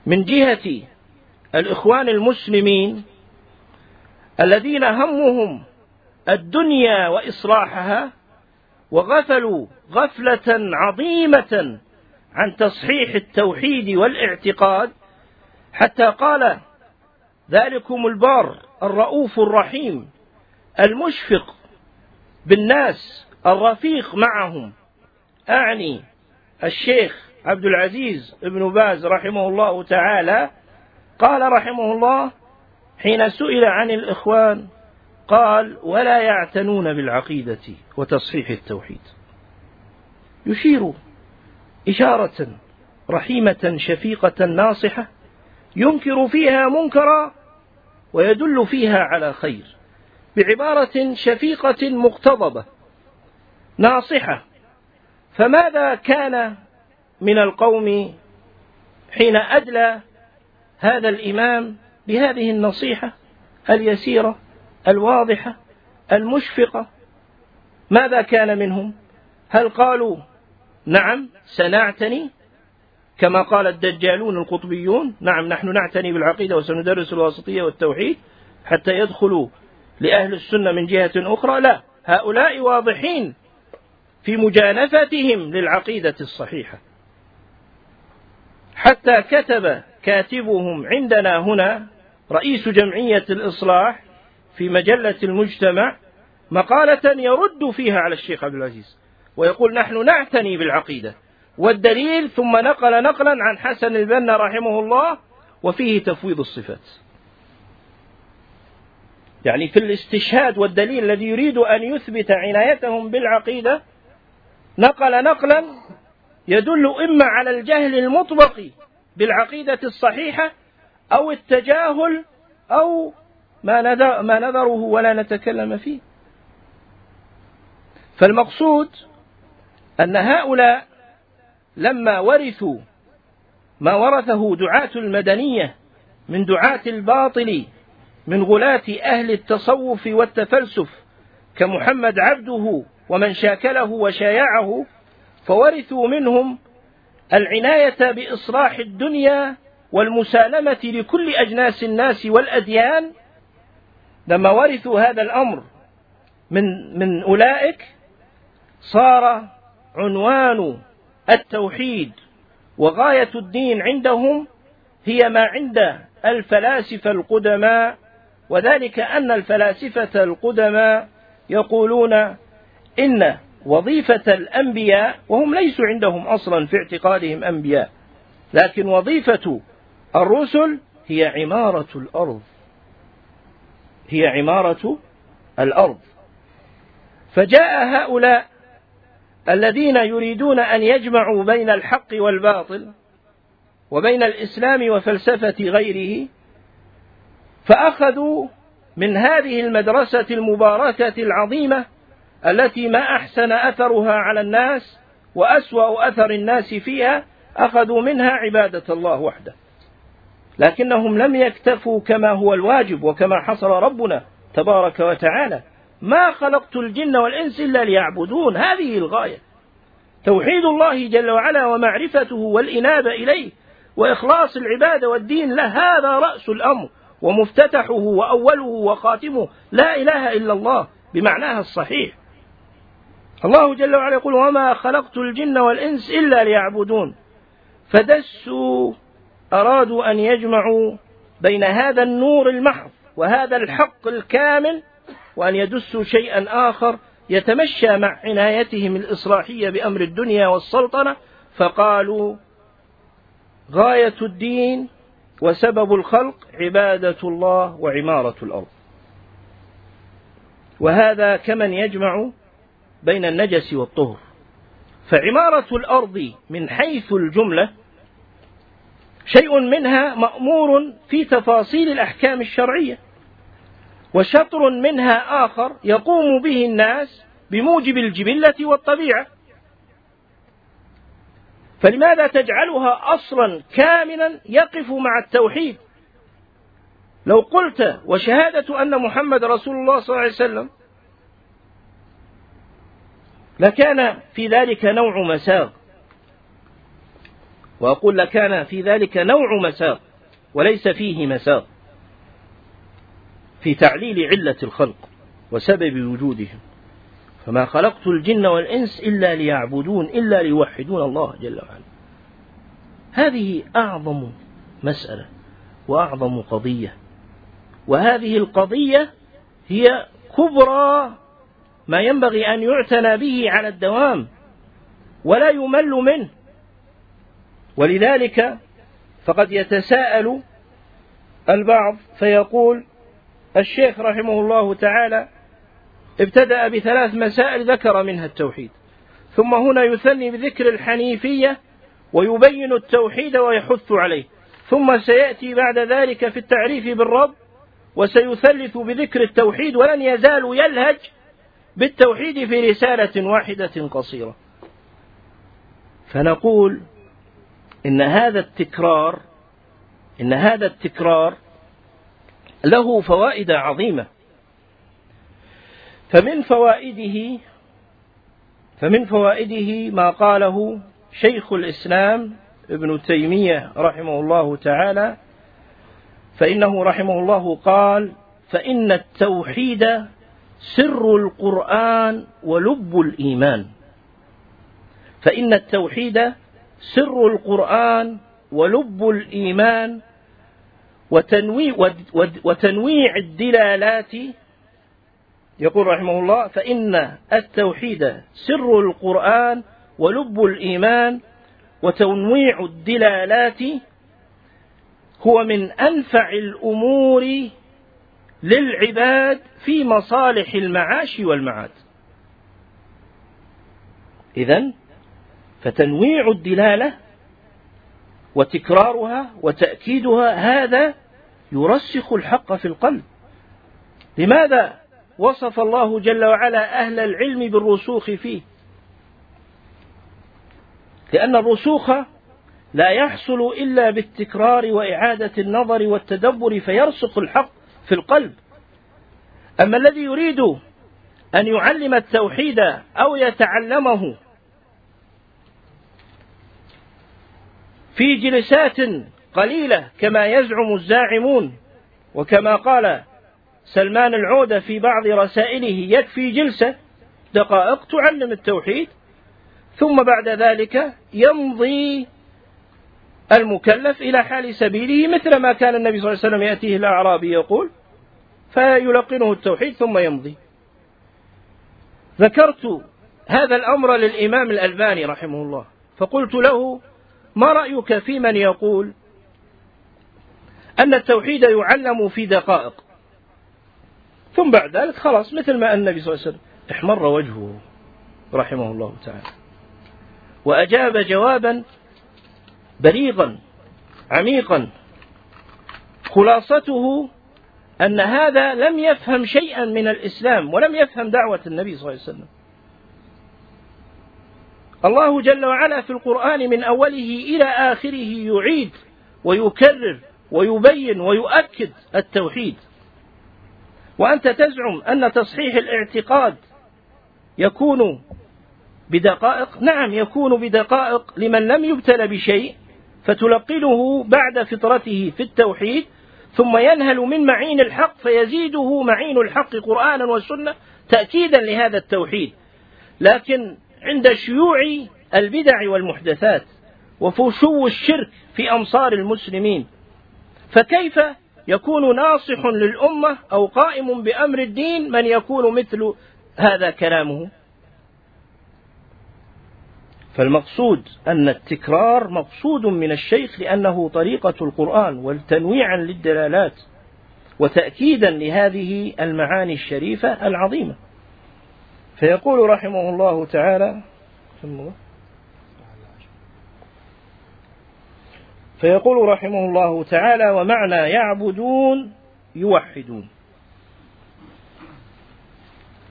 من جهة الإخوان المسلمين الذين همهم الدنيا وإصلاحها وغفلوا غفلة عظيمة عن تصحيح التوحيد والاعتقاد حتى قال ذلكم البار الرؤوف الرحيم المشفق بالناس الرفيق معهم. أعني الشيخ عبد العزيز بن باز رحمه الله تعالى. قال رحمه الله حين سئل عن الإخوان قال ولا يعتنون بالعقيدة وتصحيح التوحيد. يشير إشارة رحيمة شفيقة ناصحة ينكر فيها منكرا ويدل فيها على خير بعبارة شفيقة مقتضبة ناصحة. فماذا كان من القوم حين أدلى هذا الإمام بهذه النصيحة اليسيرة الواضحة المشفقة ماذا كان منهم؟ هل قالوا نعم سنعتني؟ كما قال الدجالون القطبيون نعم نحن نعتني بالعقيدة وسندرس الواسطية والتوحيد حتى يدخلوا لأهل السنة من جهة أخرى. لا هؤلاء واضحين في مجانفتهم للعقيدة الصحيحة. حتى كتب كاتبهم عندنا هنا رئيس جمعية الإصلاح في مجلة المجتمع مقالة يرد فيها على الشيخ عبد العزيز ويقول نحن نعتني بالعقيدة والدليل ثم نقل نقلا عن حسن البنا رحمه الله وفيه تفويض الصفات. يعني في الاستشهاد والدليل الذي يريد أن يثبت عنايتهم بالعقيدة نقل نقلا يدل إما على الجهل المطبق بالعقيدة الصحيحة أو التجاهل أو ما, نذر ما نذره ولا نتكلم فيه. فالمقصود أن هؤلاء لما ورثوا ما ورثه دعاة المدنية من دعاة الباطل من غلاة أهل التصوف والتفلسف كمحمد عبده ومن شاكله وشايعه فورثوا منهم العناية بإصلاح الدنيا والمسالمة لكل أجناس الناس والأديان لما ورثوا هذا الأمر من من أولئك صار عنوان التوحيد وغاية الدين عندهم هي ما عند الفلاسفة القدماء وذلك أن الفلاسفة القدماء يقولون إن وظيفة الأنبياء وهم ليسوا عندهم أصلا في اعتقادهم أنبياء لكن وظيفة الرسل هي عمارة الأرض. هي عمارة الأرض. فجاء هؤلاء الذين يريدون أن يجمعوا بين الحق والباطل وبين الإسلام وفلسفة غيره فأخذوا من هذه المدرسة المباركة العظيمة التي ما أحسن أثرها على الناس وأسوأ أثر الناس فيها أخذوا منها عبادة الله وحده. لكنهم لم يكتفوا كما هو الواجب وكما حصر ربنا تبارك وتعالى. ما خلقت الجن والإنس إلا ليعبدون. هذه الغاية. توحيد الله جل وعلا ومعرفته والإنابة إليه وإخلاص العبادة والدين له هذا رأس الأمر. ومفتتحه وأوله وخاتمه. لا إله إلا الله بمعناها الصحيح. الله جل وعلا يقول وما خلقت الجن والإنس إلا ليعبدون. فدسوا أرادوا أن يجمعوا بين هذا النور المحض وهذا الحق الكامل وأن يدسوا شيئا آخر يتمشى مع عنايتهم الإصلاحية بأمر الدنيا والسلطنة فقالوا غاية الدين وسبب الخلق عبادة الله وعمارة الأرض. وهذا كمن يجمع بين النجس والطهر. فعمارة الأرض من حيث الجملة شيء منها مأمور في تفاصيل الأحكام الشرعية وشطر منها آخر يقوم به الناس بموجب الجبلة والطبيعة. فلماذا تجعلها أصلا كاملا يقف مع التوحيد؟ لو قلت وشهادة أن محمد رسول الله صلى الله عليه وسلم لكان في ذلك نوع مساغ. وأقول لكان في ذلك نوع مساغ وليس فيه مساغ في تعليل علة الخلق وسبب وجودهم. فما خلقت الجن والإنس إلا ليعبدون إلا ليوحدون الله جل وعلا. هذه أعظم مسألة وأعظم قضية. وهذه القضية هي كبرى ما ينبغي أن يعتنى به على الدوام ولا يمل منه. ولذلك فقد يتساءل البعض فيقول الشيخ رحمه الله تعالى ابتدأ بثلاث مسائل ذكر منها التوحيد ثم هنا يثني بذكر الحنيفية ويبين التوحيد ويحث عليه ثم سيأتي بعد ذلك في التعريف بالرب وسيثلث بذكر التوحيد ولن يزال يلهج بالتوحيد في رسالة واحدة قصيرة. فنقول إن هذا التكرار إن هذا التكرار له فوائد عظيمة. فمن فوائده فمن فوائده ما قاله شيخ الإسلام ابن تيمية رحمه الله تعالى فإنه رحمه الله قال فإن التوحيد سر القرآن ولب الإيمان. فإن التوحيد سر القرآن ولب الإيمان وتنويع, وتنويع الدلالات. يقول رحمه الله فإن التوحيد سر القرآن ولب الإيمان وتنويع الدلالات هو من أنفع الأمور للعباد في مصالح المعاش والمعاد. إذا فتنويع الدلالة وتكرارها وتأكيدها هذا يرسخ الحق في القلب. لماذا وصف الله جل وعلا أهل العلم بالرسوخ فيه؟ لأن الرسوخ لا يحصل إلا بالتكرار وإعادة النظر والتدبر فيرسخ الحق في القلب. أما الذي يريد أن يعلم التوحيد أو يتعلمه في جلسات قليلة كما يزعم الزاعمون. وكما قال سلمان العودة في بعض رسائله يكفي جلسة دقائق تعلم التوحيد. ثم بعد ذلك يمضي المكلف إلى حال سبيله مثل ما كان النبي صلى الله عليه وسلم يأتيه الأعرابي يقول فيلقنه التوحيد ثم يمضي. ذكرت هذا الأمر للإمام الألباني رحمه الله فقلت له ما رأيك في من يقول أن التوحيد يعلم في دقائق؟ ثم بعد ذلك خلاص مثل ما النبي صلى الله عليه وسلم احمر وجهه رحمه الله تعالى وأجاب جوابا بليغا عميقا. خلاصته أن هذا لم يفهم شيئا من الإسلام ولم يفهم دعوة النبي صلى الله عليه وسلم. الله جل وعلا في القرآن من أوله إلى آخره يعيد ويكرر ويبين ويؤكد التوحيد. وأنت تزعم أن تصحيح الاعتقاد يكون بدقائق؟ نعم يكون بدقائق لمن لم يبتل بشيء فتلقنه بعد فطرته في التوحيد ثم ينهل من معين الحق فيزيده معين الحق قرآنا وسنة تأكيدا لهذا التوحيد. لكن عند شيوع البدع والمحدثات وفشو الشرك في أمصار المسلمين. فكيف يكون ناصح للأمة أو قائم بأمر الدين من يكون مثل هذا كلامه؟ فالمقصود أن التكرار مقصود من الشيخ لأنه طريقة القرآن وتنويعا للدلالات وتأكيدا لهذه المعاني الشريفة العظيمة. فيقول رحمه الله تعالى فيقول رحمه الله تعالى ومعنى يعبدون يوحدون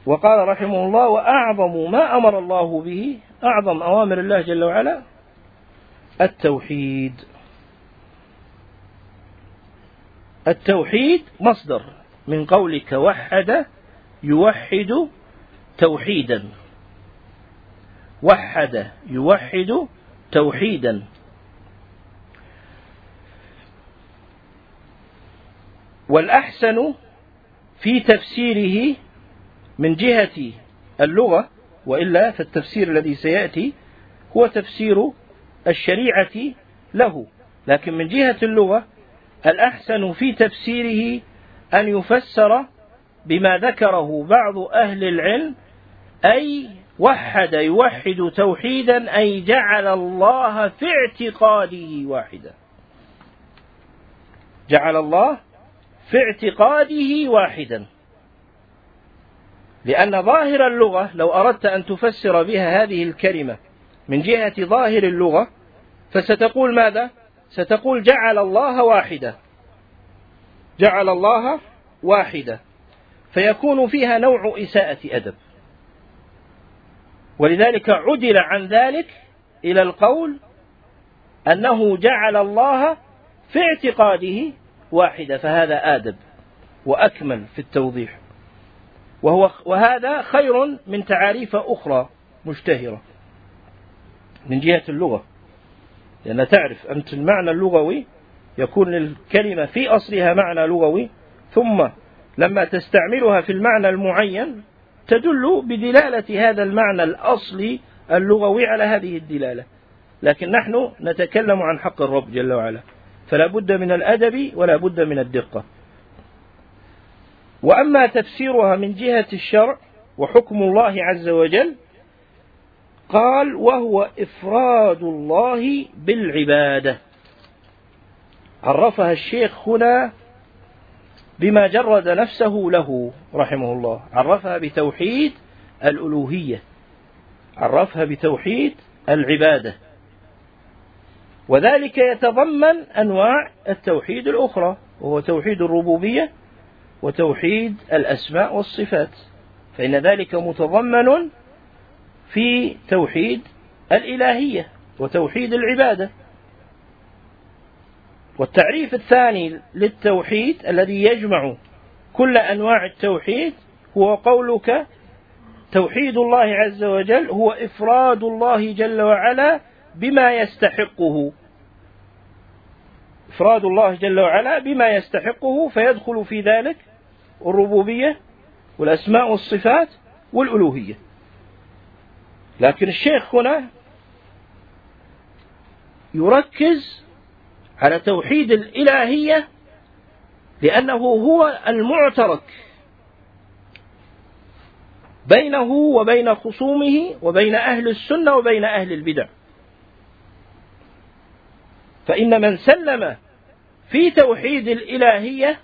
وقال رحمه الله وأعظم ما أمر الله به أعظم أوامر الله جل وعلا التوحيد التوحيد مصدر من قولك وحد يوحد توحيدا. وحد يوحد توحيدا. والأحسن في تفسيره من جهة اللغة وإلا فالتفسير الذي سيأتي هو تفسير الشريعة له. لكن من جهة اللغة الأحسن في تفسيره أن يفسر بما ذكره بعض أهل العلم أي وحد يوحد توحيدا أي جعل الله في اعتقاده واحدا. جعل الله في اعتقاده واحدا. لأن ظاهر اللغة لو أردت أن تفسر بها هذه الكلمة من جهة ظاهر اللغة فستقول ماذا؟ ستقول جعل الله واحدا. جعل الله واحدا. فيكون فيها نوع إساءة أدب. ولذلك عدل عن ذلك إلى القول أنه جعل الله في اعتقاده واحدة فهذا آدب وأكمل في التوضيح. وهو وهذا خير من تعاريف أخرى مشتهرة من جهة اللغة. لأن تعرف أنت المعنى اللغوي يكون للكلمة في أصلها معنى لغوي ثم لما تستعملها في المعنى المعين تدل بدلالة هذا المعنى الأصلي اللغوي على هذه الدلالة. لكن نحن نتكلم عن حق الرب جل وعلا. فلا بد من الأدب ولا بد من الدقة. وأما تفسيرها من جهة الشرع وحكم الله عز وجل قال وهو إفراد الله بالعبادة. عرفها الشيخ هنا بما جرد نفسه له رحمه الله. عرفها بتوحيد الألوهية. عرفها بتوحيد العبادة. وذلك يتضمن أنواع التوحيد الأخرى وهو توحيد الربوبية وتوحيد الأسماء والصفات. فإن ذلك متضمن في توحيد الإلهية وتوحيد العبادة. والتعريف الثاني للتوحيد الذي يجمع كل أنواع التوحيد هو قولك توحيد الله عز وجل هو إفراد الله جل وعلا بما يستحقه. إفراد الله جل وعلا بما يستحقه فيدخل في ذلك الربوبية والأسماء والصفات والألوهية. لكن الشيخ هنا يركز على توحيد الإلهية لأنه هو المعترك بينه وبين خصومه وبين أهل السنة وبين أهل البدع. فإن من سلم في توحيد الإلهية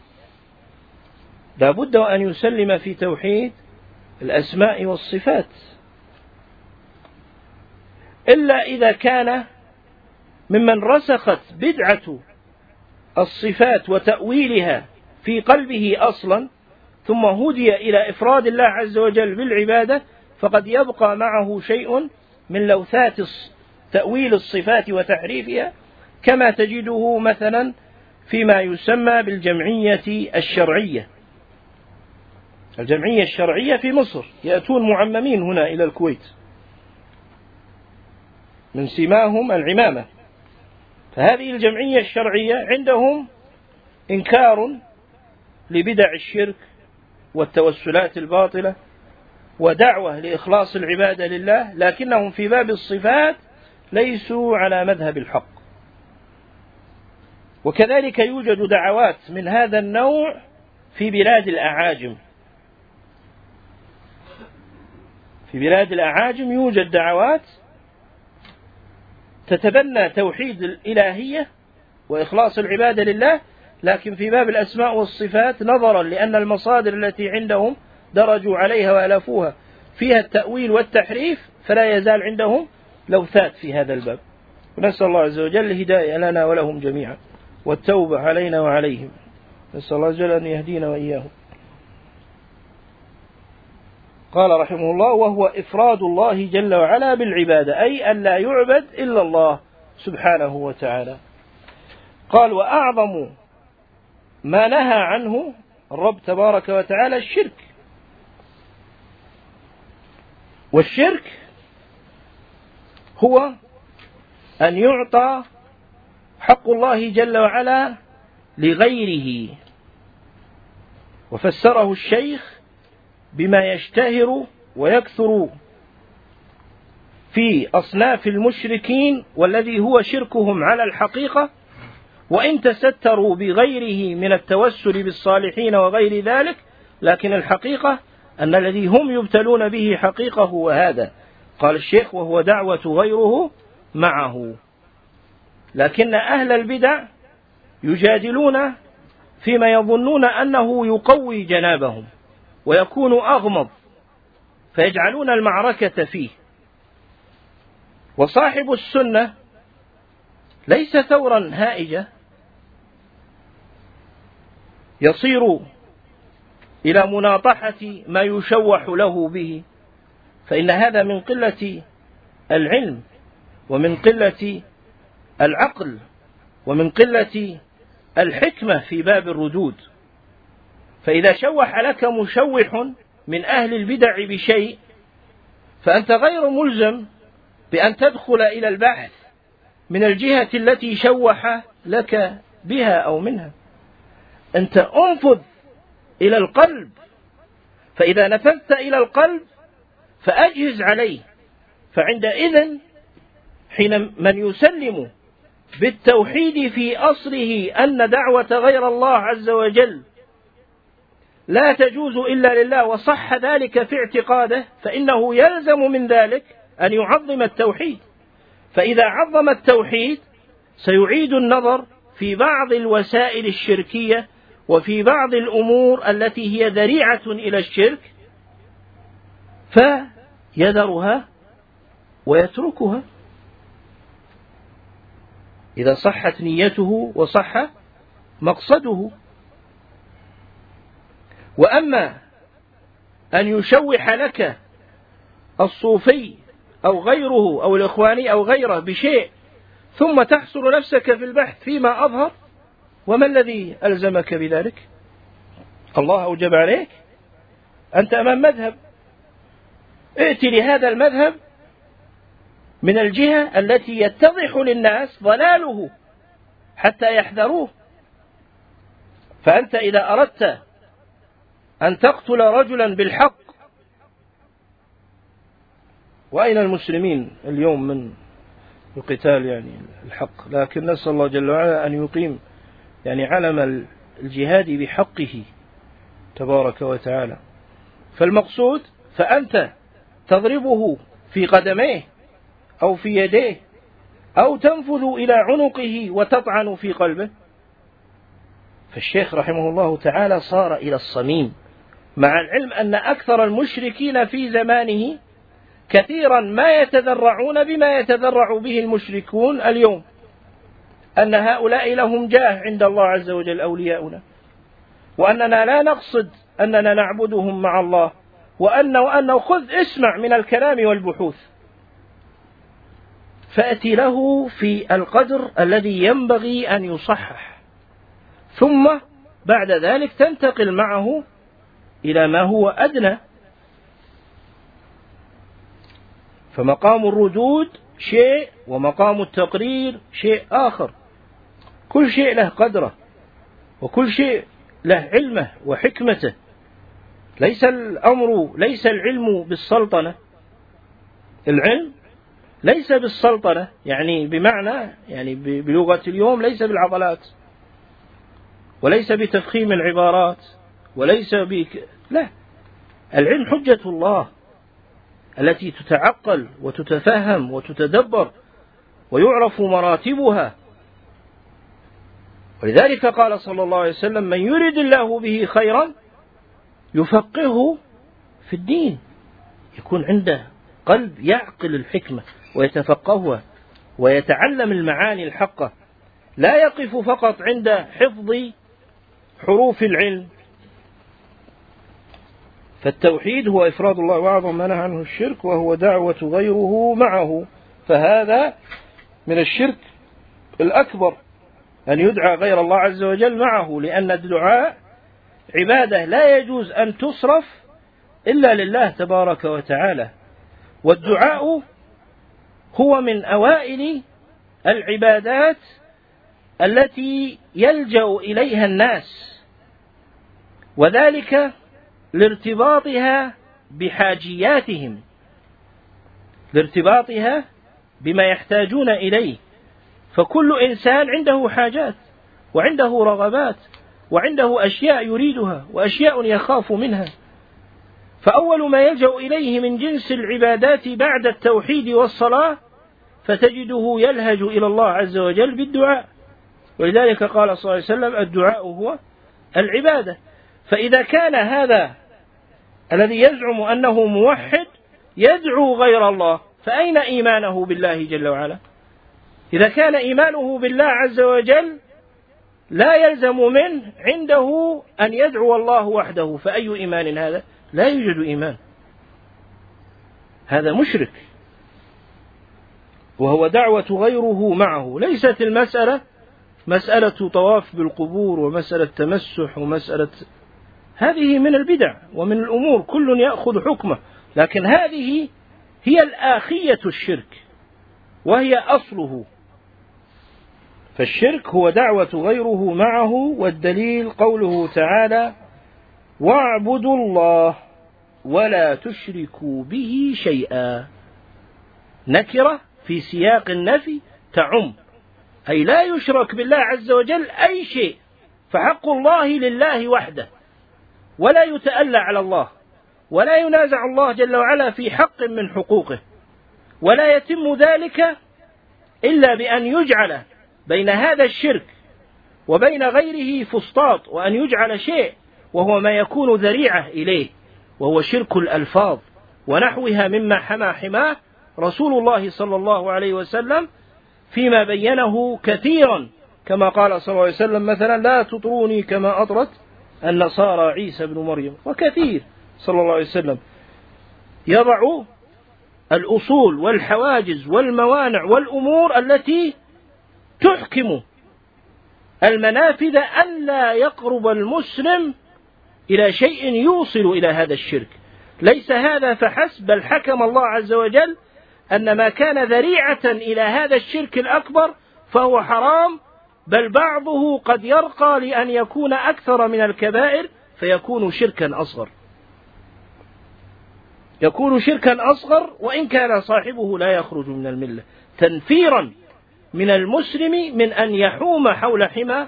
لا بد أن يسلم في توحيد الأسماء والصفات. إلا إذا كان ممن رسخت بدعة الصفات وتأويلها في قلبه أصلا ثم هدي إلى إفراد الله عز وجل بالعبادة فقد يبقى معه شيء من لوثات تأويل الصفات وتحريفها كما تجده مثلا فيما يسمى بالجمعية الشرعية. الجمعية الشرعية في مصر يأتون معممين هنا إلى الكويت من سماهم العمامة. فهذه الجمعية الشرعية عندهم إنكار لبدع الشرك والتوسلات الباطلة ودعوة لإخلاص العبادة لله لكنهم في باب الصفات ليسوا على مذهب الحق. وكذلك يوجد دعوات من هذا النوع في بلاد الأعاجم. في بلاد الأعاجم يوجد دعوات تتبنى توحيد الإلهية وإخلاص العبادة لله لكن في باب الأسماء والصفات نظرا لأن المصادر التي عندهم درجوا عليها وألفوها. فيها التأويل والتحريف فلا يزال عندهم لوثات في هذا الباب. ونسأل الله عز وجل الهداية لنا ولهم جميعا والتوبة علينا وعليهم. نسأل الله عز وجل أن يهدينا وإياهم. قال رحمه الله وهو إفراد الله جل وعلا بالعبادة أي أن لا يعبد إلا الله سبحانه وتعالى. قال وأعظم ما نهى عنه الرب تبارك وتعالى الشرك. والشرك هو أن يعطى حق الله جل وعلا لغيره. وفسره الشيخ بما يشتهر ويكثر في أصناف المشركين والذي هو شركهم على الحقيقة وإن تستروا بغيره من التوسل بالصالحين وغير ذلك لكن الحقيقة أن الذي هم يبتلون به حقيقة هو هذا. قال الشيخ وهو دعوة غيره معه. لكن أهل البدع يجادلون فيما يظنون أنه يقوي جنابهم. ويكون أغمض فيجعلون المعركة فيه. وصاحب السنة ليس ثورا هائجة يصير إلى مناطحة ما يشوح له به. فإن هذا من قلة العلم ومن قلة العقل ومن قلة الحكمة في باب الردود. فإذا شوح لك مشوح من أهل البدع بشيء فأنت غير ملزم بأن تدخل إلى البحث من الجهة التي شوح لك بها أو منها. أنت أنفذ إلى القلب فإذا نفذت إلى القلب فأجهز عليه. فعندئذ حين من يسلم بالتوحيد في أصله أن دعوة غير الله عز وجل لا تجوز إلا لله وصح ذلك في اعتقاده فإنه يلزم من ذلك أن يعظم التوحيد. فإذا عظم التوحيد سيعيد النظر في بعض الوسائل الشركية وفي بعض الأمور التي هي ذريعة إلى الشرك فيذرها ويتركها. إذا صحت نيته وصح مقصده. وأما أن يشوح لك الصوفي أو غيره أو الإخواني أو غيره بشيء ثم تحصر نفسك في البحث فيما أظهر وما الذي ألزمك بذلك؟ الله أوجب عليك. أنت أمام مذهب. ائت لهذا المذهب من الجهة التي يتضح للناس ضلاله حتى يحذروه. فأنت إذا أردت أن تقتل رجلا بالحق. وأين المسلمين اليوم من القتال يعني الحق؟ لكن نسأل الله جل وعلا أن يقيم يعني علم الجهاد بحقه تبارك وتعالى. فالمقصود فأنت تضربه في قدميه أو في يديه أو تنفذ إلى عنقه وتطعن في قلبه. فالشيخ رحمه الله تعالى صار إلى الصميم. مع العلم أن أكثر المشركين في زمانه كثيرا ما يتذرعون بما يتذرع به المشركون اليوم. أن هؤلاء لهم جاه عند الله عز وجل أولياؤنا. وأننا لا نقصد أننا نعبدهم مع الله. وأن وأنه خذ اسمع من الكلام والبحوث. فأتي له في القدر الذي ينبغي أن يصحح. ثم بعد ذلك تنتقل معه إلى ما هو أدنى. فمقام الردود شيء ومقام التقرير شيء آخر. كل شيء له قدره وكل شيء له علمه وحكمته. ليس الأمر ليس العلم بالسلطنة. العلم ليس بالسلطنة يعني بمعنى يعني بلغة اليوم ليس بالعضلات وليس بتفخيم العبارات. وليس بك. لا. العلم حجة الله التي تتعقل وتتفهم وتتدبر ويعرف مراتبها. ولذلك قال صلى الله عليه وسلم من يرد الله به خيرا يفقهه في الدين. يكون عنده قلب يعقل الحكمة ويتفقهها ويتعلم المعاني الحقة. لا يقف فقط عند حفظ حروف العلم فالتوحيد هو إفراد الله وأعظم ما نهى عنه الشرك وهو دعوة غيره معه. فهذا من الشرك الأكبر أن يدعى غير الله عز وجل معه لأن الدعاء عبادة لا يجوز أن تصرف إلا لله تبارك وتعالى. والدعاء هو من أوائل العبادات التي يلجأ إليها الناس. وذلك لارتباطها بحاجياتهم لارتباطها بما يحتاجون إليه. فكل إنسان عنده حاجات وعنده رغبات وعنده أشياء يريدها وأشياء يخاف منها. فأول ما يلجأ إليه من جنس العبادات بعد التوحيد والصلاة فتجده يلهج إلى الله عز وجل بالدعاء. ولذلك قال صلى الله عليه وسلم الدعاء هو العبادة. فإذا كان هذا الذي يزعم أنه موحد يدعو غير الله فأين إيمانه بالله جل وعلا؟ إذا كان إيمانه بالله عز وجل لا يلزم منه عنده أن يدعو الله وحده فأي إيمان هذا؟ لا يوجد إيمان. هذا مشرك. وهو دعوة غيره معه. ليست المسألة مسألة طواف بالقبور ومسألة تمسح ومسألة هذه من البدع ومن الأمور كل يأخذ حكمه. لكن هذه هي الآخية الشرك وهي أصله. فالشرك هو دعوة غيره معه والدليل قوله تعالى واعبدوا الله ولا تشركوا به شيئا. نكرة في سياق النفي تعم أي لا يشرك بالله عز وجل أي شيء فحق الله لله وحده. ولا يتألى على الله ولا ينازع الله جل وعلا في حق من حقوقه ولا يتم ذلك إلا بأن يجعل بين هذا الشرك وبين غيره فسطاط وأن يجعل شيء وهو ما يكون ذريعة إليه وهو شرك الألفاظ ونحوها مما حمى حماه رسول الله صلى الله عليه وسلم فيما بينه كثيرا كما قال صلى الله عليه وسلم مثلا لا تطروني كما أطرت النصارى عيسى بن مريم وكثير صلى الله عليه وسلم يضع الأصول والحواجز والموانع والأمور التي تحكم المنافذ أن لا يقرب المسلم إلى شيء يوصل إلى هذا الشرك. ليس هذا فحسب بل حكم الله عز وجل أن ما كان ذريعة إلى هذا الشرك الأكبر فهو حرام بل بعضه قد يرقى لأن يكون أكثر من الكبائر فيكون شركا أصغر. يكون شركا أصغر وإن كان صاحبه لا يخرج من الملة. تنفيرا من المسلم من أن يحوم حول حمى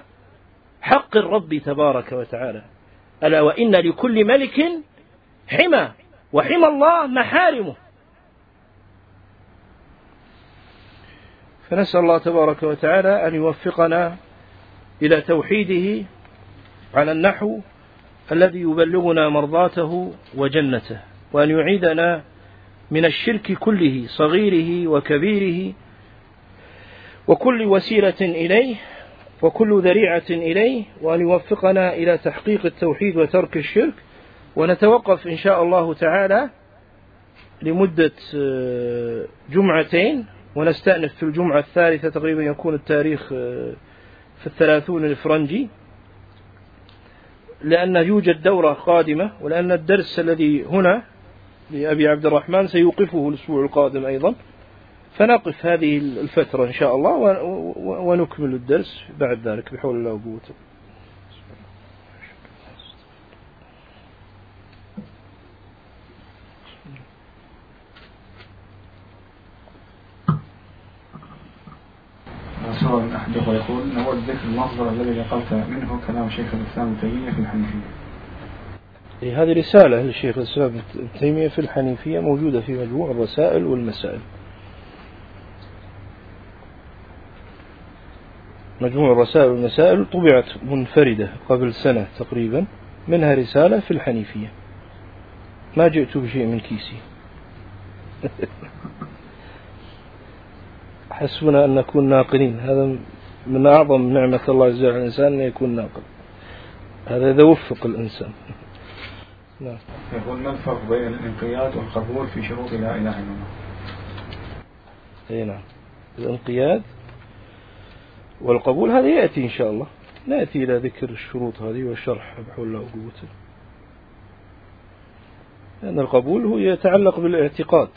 حق الرب تبارك وتعالى. ألا وإن لكل ملك حمى وحمى الله محارمه. فنسأل الله تبارك وتعالى أن يوفقنا إلى توحيده على النحو الذي يبلغنا مرضاته وجنته وأن يعيدنا من الشرك كله صغيره وكبيره وكل وسيلة إليه وكل ذريعة إليه وأن يوفقنا إلى تحقيق التوحيد وترك الشرك. ونتوقف إن شاء الله تعالى لمدة آه، جمعتين. ونستأنف في الجمعة الثالثة تقريبا يكون التاريخ آه، في الثلاثون الفرنجي. لأن يوجد دورة قادمة ولأن الدرس الذي هنا لأبي عبد الرحمن سيوقفه الأسبوع القادم أيضا. فنقف هذه الفترة إن شاء الله ونكمل الدرس بعد ذلك بحول الله وقوته. سؤال أحد يقول نود ذكر المصدر الذي نقلت منه كلام شيخ الإسلام ابن تيمية في الحنفية. إيه، هذه رسالة للشيخ الإسلام ابن تيمية في الحنيفية موجودة في مجموع الرسائل والمسائل. مجموع الرسائل والمسائل طبعت منفردة قبل سنة تقريبا منها رسالة في الحنيفية ما جئت بشيء من كيسي حسبنا أن نكون ناقلين. هذا من أعظم نعمة الله عز وجل على الإنسان أن يكون ناقل. هذا إذا وفق الإنسان. نعم. يقول ما الفرق بين الانقياد والقبول في شروط لا إله إلا الله؟ أي نعم. الانقياد والقبول هذا يأتي إن شاء الله. نأتي إلى ذكر الشروط هذه وشرح بحول الله وقوته. لأن القبول هو يتعلق بالإعتقاد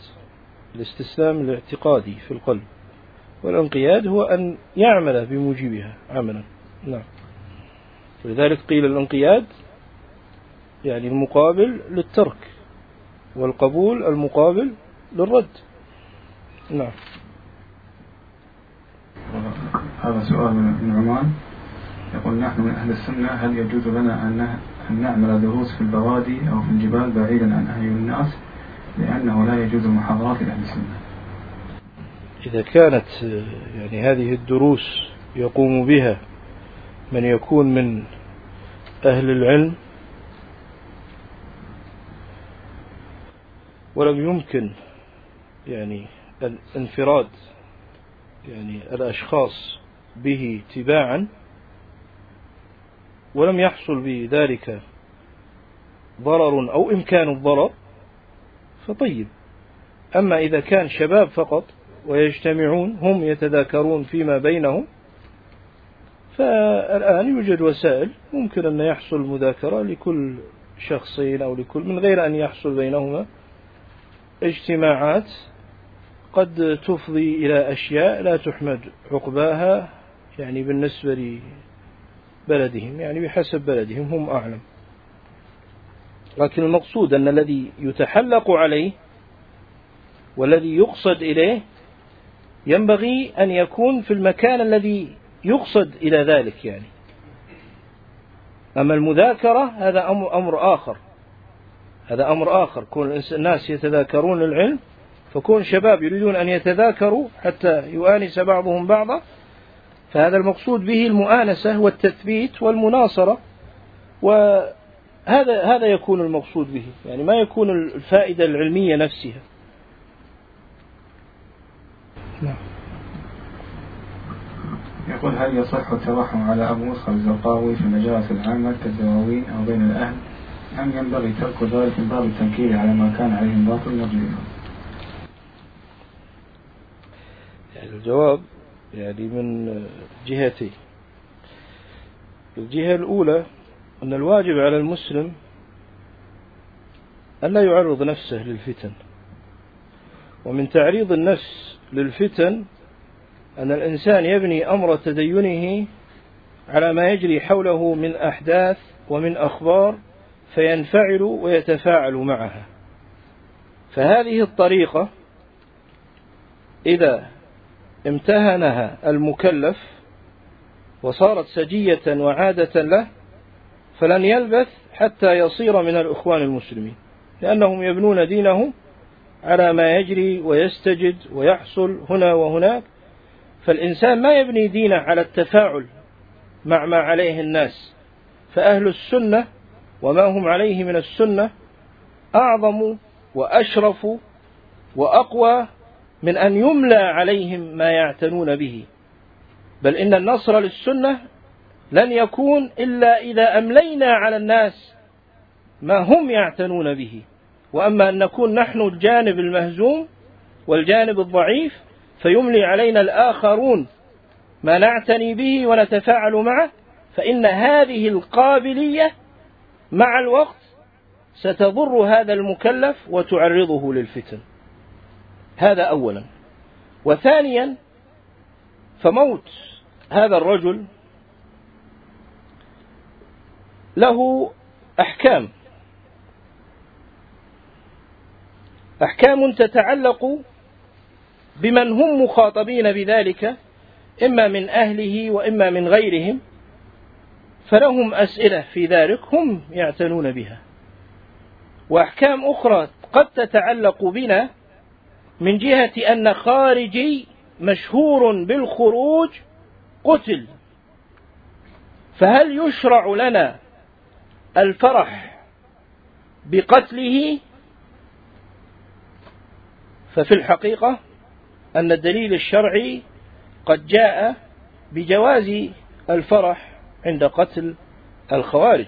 الاستسلام الاعتقادي في القلب. والانقياد هو أن يعمل بموجبها عملا. نعم. ولذلك قيل الانقياد يعني المقابل للترك والقبول المقابل للرد. نعم. هذا سؤال من عمان. يقول نحن من أهل السنة هل يجوز لنا أن نعمل دروس في البوادي أو في الجبال بعيدا عن أهل الناس؟ لأنه لا يجوز المحاضرات لأهل السنة. إذا كانت يعني هذه الدروس يقوم بها من يكون من أهل العلم ولم يمكن يعني الانفراد يعني الأشخاص به تباعا ولم يحصل بذلك ضرر أو إمكان الضرر فطيب. أما إذا كان شباب فقط ويجتمعون هم يتذاكرون فيما بينهم. فالآن يوجد وسائل ممكن أن يحصل مذاكرة لكل شخصين أو لكل من غير أن يحصل بينهما. اجتماعات قد تفضي إلى أشياء لا تحمد عقباها يعني بالنسبة لبلدهم يعني بحسب بلدهم هم أعلم. لكن المقصود أن الذي يتحلق عليه والذي يقصد إليه ينبغي أن يكون في المكان الذي يقصد إلى ذلك يعني. أما المذاكرة هذا أمر آخر. هذا أمر آخر. كون الناس يتذاكرون العلم فكون شباب يريدون أن يتذاكروا حتى يؤانس بعضهم بعضا فهذا المقصود به المؤانسة والتثبيت والمناصرة. وهذا هذا يكون المقصود به. يعني ما يكون الفائدة العلمية نفسها. نعم. يقول هل يصح الترحم على أبو مسخر الزرقاوي في المجالس العامة كالدواوين أو بين الأهل؟ أم ينبغي ترك ذلك من باب التنكيل على ما كان عليه الباطل نرجو يعني الجواب يعني من جهتين الجهة الأولى أن الواجب على المسلم أن لا يعرض نفسه للفتن. ومن تعريض النفس للفتن أن الإنسان يبني أمر تدينه على ما يجري حوله من أحداث ومن أخبار فينفعل ويتفاعل معها. فهذه الطريقة إذا امتهنها المكلف وصارت سجية وعادة له فلن يلبث حتى يصير من الإخوان المسلمين لأنهم يبنون دينهم على ما يجري ويستجد ويحصل هنا وهناك. فالإنسان ما يبني دينه على التفاعل مع ما عليه الناس. فأهل السنة وما هم عليه من السنة أعظم وأشرف وأقوى من أن يملى عليهم ما يعتنون به. بل إن النصر للسنة لن يكون إلا إذا أملينا على الناس ما هم يعتنون به. وأما أن نكون نحن الجانب المهزوم والجانب الضعيف فيملي علينا الآخرون ما نعتني به ونتفاعل معه فإن هذه القابلية مع الوقت ستضر هذا المكلف وتعرضه للفتن. هذا أولا. وثانيا فموت هذا الرجل له أحكام. أحكام تتعلق بمن هم مخاطبين بذلك إما من أهله وإما من غيرهم فلهم أسئلة في ذلك هم يعتنون بها. وأحكام أخرى قد تتعلق بنا من جهة أن خارجي مشهور بالخروج قتل. فهل يشرع لنا الفرح بقتله ففي الحقيقة أن الدليل الشرعي قد جاء بجواز الفرح عند قتل الخوارج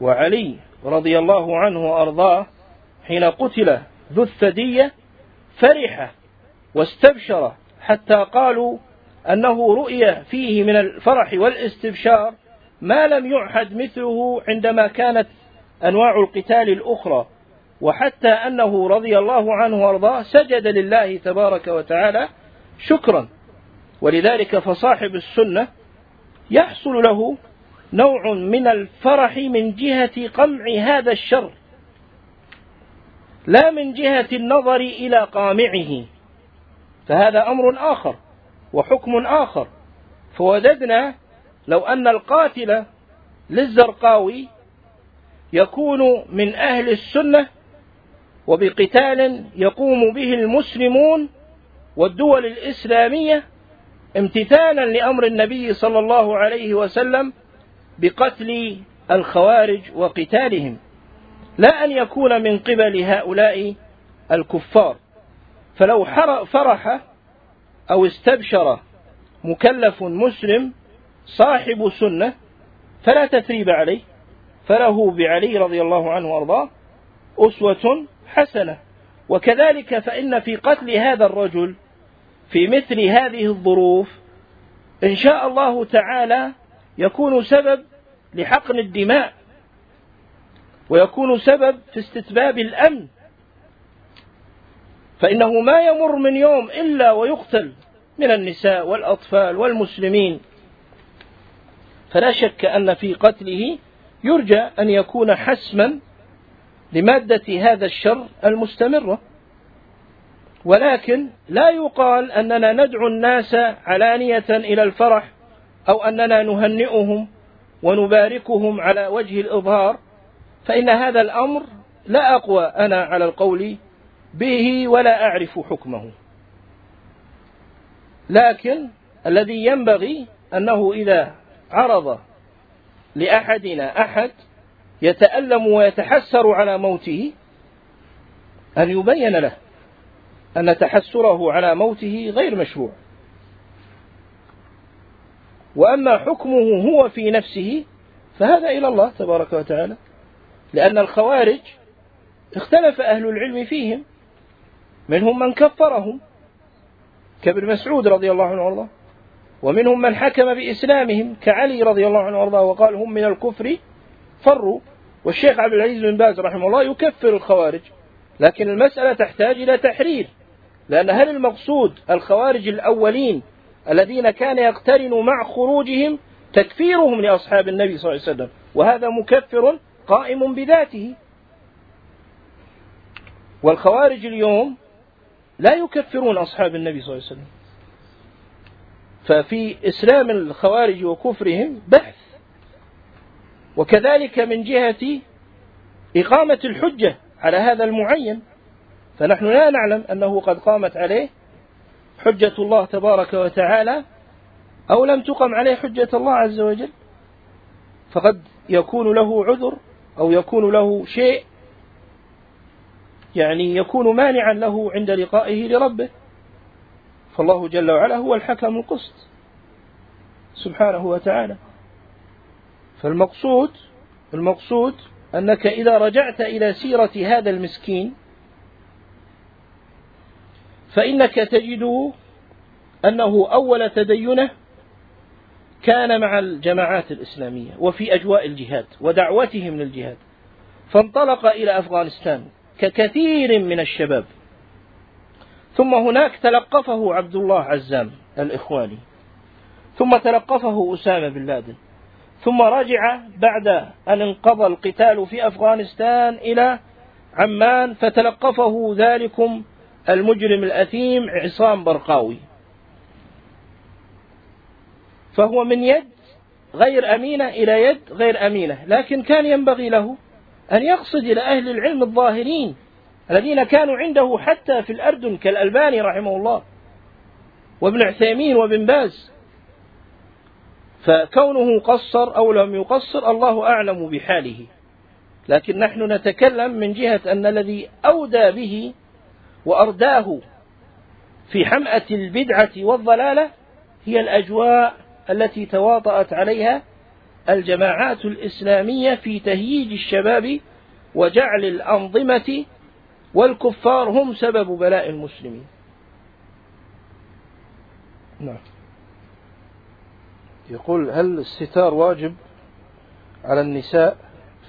وعلي رضي الله عنه وأرضاه حين قتل ذو الثدية فرح واستبشر حتى قالوا أنه رؤي فيه من الفرح والاستبشار ما لم يعهد مثله عندما كانت أنواع القتال الأخرى. وحتى أنه رضي الله عنه وأرضاه سجد لله تبارك وتعالى شكرا. ولذلك فصاحب السنة يحصل له نوع من الفرح من جهة قمع هذا الشر لا من جهة النظر إلى قامعه. فهذا أمر آخر وحكم آخر. فوددنا لو أن القاتل للزرقاوي يكون من أهل السنة وبقتال يقوم به المسلمون والدول الإسلامية امتثالا لأمر النبي صلى الله عليه وسلم بقتل الخوارج وقتالهم لا أن يكون من قبل هؤلاء الكفار. فلو فرح أو استبشر مكلف مسلم صاحب سنة فلا تثريب عليه فله بعلي رضي الله عنه وأرضاه أسوة حسنة. وكذلك فإن في قتل هذا الرجل في مثل هذه الظروف إن شاء الله تعالى يكون سبب لحقن الدماء ويكون سبب في استتباب الأمن. فإنه ما يمر من يوم إلا ويقتل من النساء والأطفال والمسلمين. فلا شك أن في قتله يرجى أن يكون حسما لمادة هذا الشر المستمرة. ولكن لا يقال أننا ندعو الناس علانية إلى الفرح أو أننا نهنئهم ونباركهم على وجه الإظهار فإن هذا الأمر لا أقوى أنا على القول به ولا أعرف حكمه. لكن الذي ينبغي أنه إذا عرض لأحدنا أحد يتألم ويتحسر على موته أن يبين له أن تحسره على موته غير مشروع. وأما حكمه هو في نفسه فهذا إلى الله تبارك وتعالى لأن الخوارج اختلف أهل العلم فيهم منهم من كفرهم كابن مسعود رضي الله عنه وارضاه ومنهم من حكم بإسلامهم كعلي رضي الله عنه وارضاه وقال هم من الكفر فروا. والشيخ عبد العزيز بن باز رحمه الله يكفر الخوارج لكن المسألة تحتاج إلى تحرير لأن هل المقصود الخوارج الأولين الذين كان يقترن مع خروجهم تكفيرهم لأصحاب النبي صلى الله عليه وسلم وهذا مكفر قائم بذاته. والخوارج اليوم لا يكفرون أصحاب النبي صلى الله عليه وسلم ففي إسلام الخوارج وكفرهم بحث. وكذلك من جهة إقامة الحجة على هذا المعين فنحن لا نعلم أنه قد قامت عليه حجة الله تبارك وتعالى أو لم تقم عليه حجة الله عز وجل فقد يكون له عذر أو يكون له شيء يعني يكون مانعا له عند لقائه لربه. فالله جل وعلا هو الحكم القسط سبحانه وتعالى. فالمقصود المقصود أنك إذا رجعت إلى سيرة هذا المسكين فإنك تجد أنه أول تدينه كان مع الجماعات الإسلامية وفي أجواء الجهاد ودعوتهم للجهاد. فانطلق إلى أفغانستان ككثير من الشباب. ثم هناك تلقفه عبد الله عزام الإخواني. ثم تلقفه أسامة بن لادن. ثم رجع بعد أن انقضى القتال في أفغانستان إلى عمان فتلقفه ذلكم المجرم الأثيم عصام برقاوي. فهو من يد غير أمينة إلى يد غير أمينة لكن كان ينبغي له أن يقصد إلى أهل العلم الظاهرين الذين كانوا عنده حتى في الأردن كالألباني رحمه الله وابن عثيمين وابن باز. فكونه قصر أو لم يقصر الله أعلم بحاله. لكن نحن نتكلم من جهة أن الذي أودى به وأرداه في حمأة البدعة والضلالة هي الأجواء التي تواطأت عليها الجماعات الإسلامية في تهييج الشباب وجعل الأنظمة والكفار هم سبب بلاء المسلمين. نعم. يقول هل الستار واجب على النساء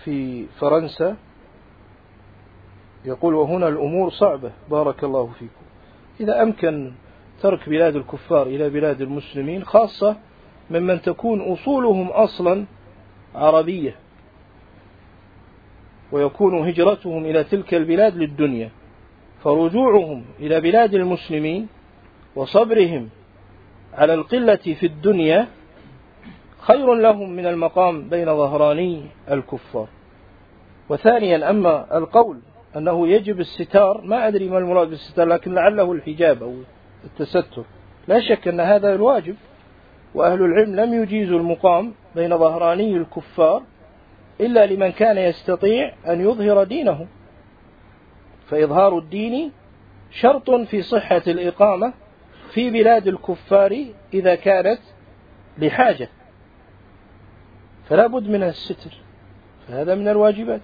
في فرنسا؟ يقول وهنا الأمور صعبة بارك الله فيكم. إذا أمكن ترك بلاد الكفار إلى بلاد المسلمين خاصة ممن تكون أصولهم أصلا عربية ويكون هجرتهم إلى تلك البلاد للدنيا فرجوعهم إلى بلاد المسلمين وصبرهم على القلة في الدنيا خير لهم من المقام بين ظهراني الكفار. وثانيا أما القول أنه يجب الستار ما أدري ما المراد بالستار لكن لعله الحجاب أو التستر. لا شك أن هذا الواجب وأهل العلم لم يجيزوا المقام بين ظهراني الكفار إلا لمن كان يستطيع أن يظهر دينه. فإظهار الدين شرط في صحة الإقامة في بلاد الكفار إذا كانت لحاجة. فلا بد من الستر فهذا من الواجبات.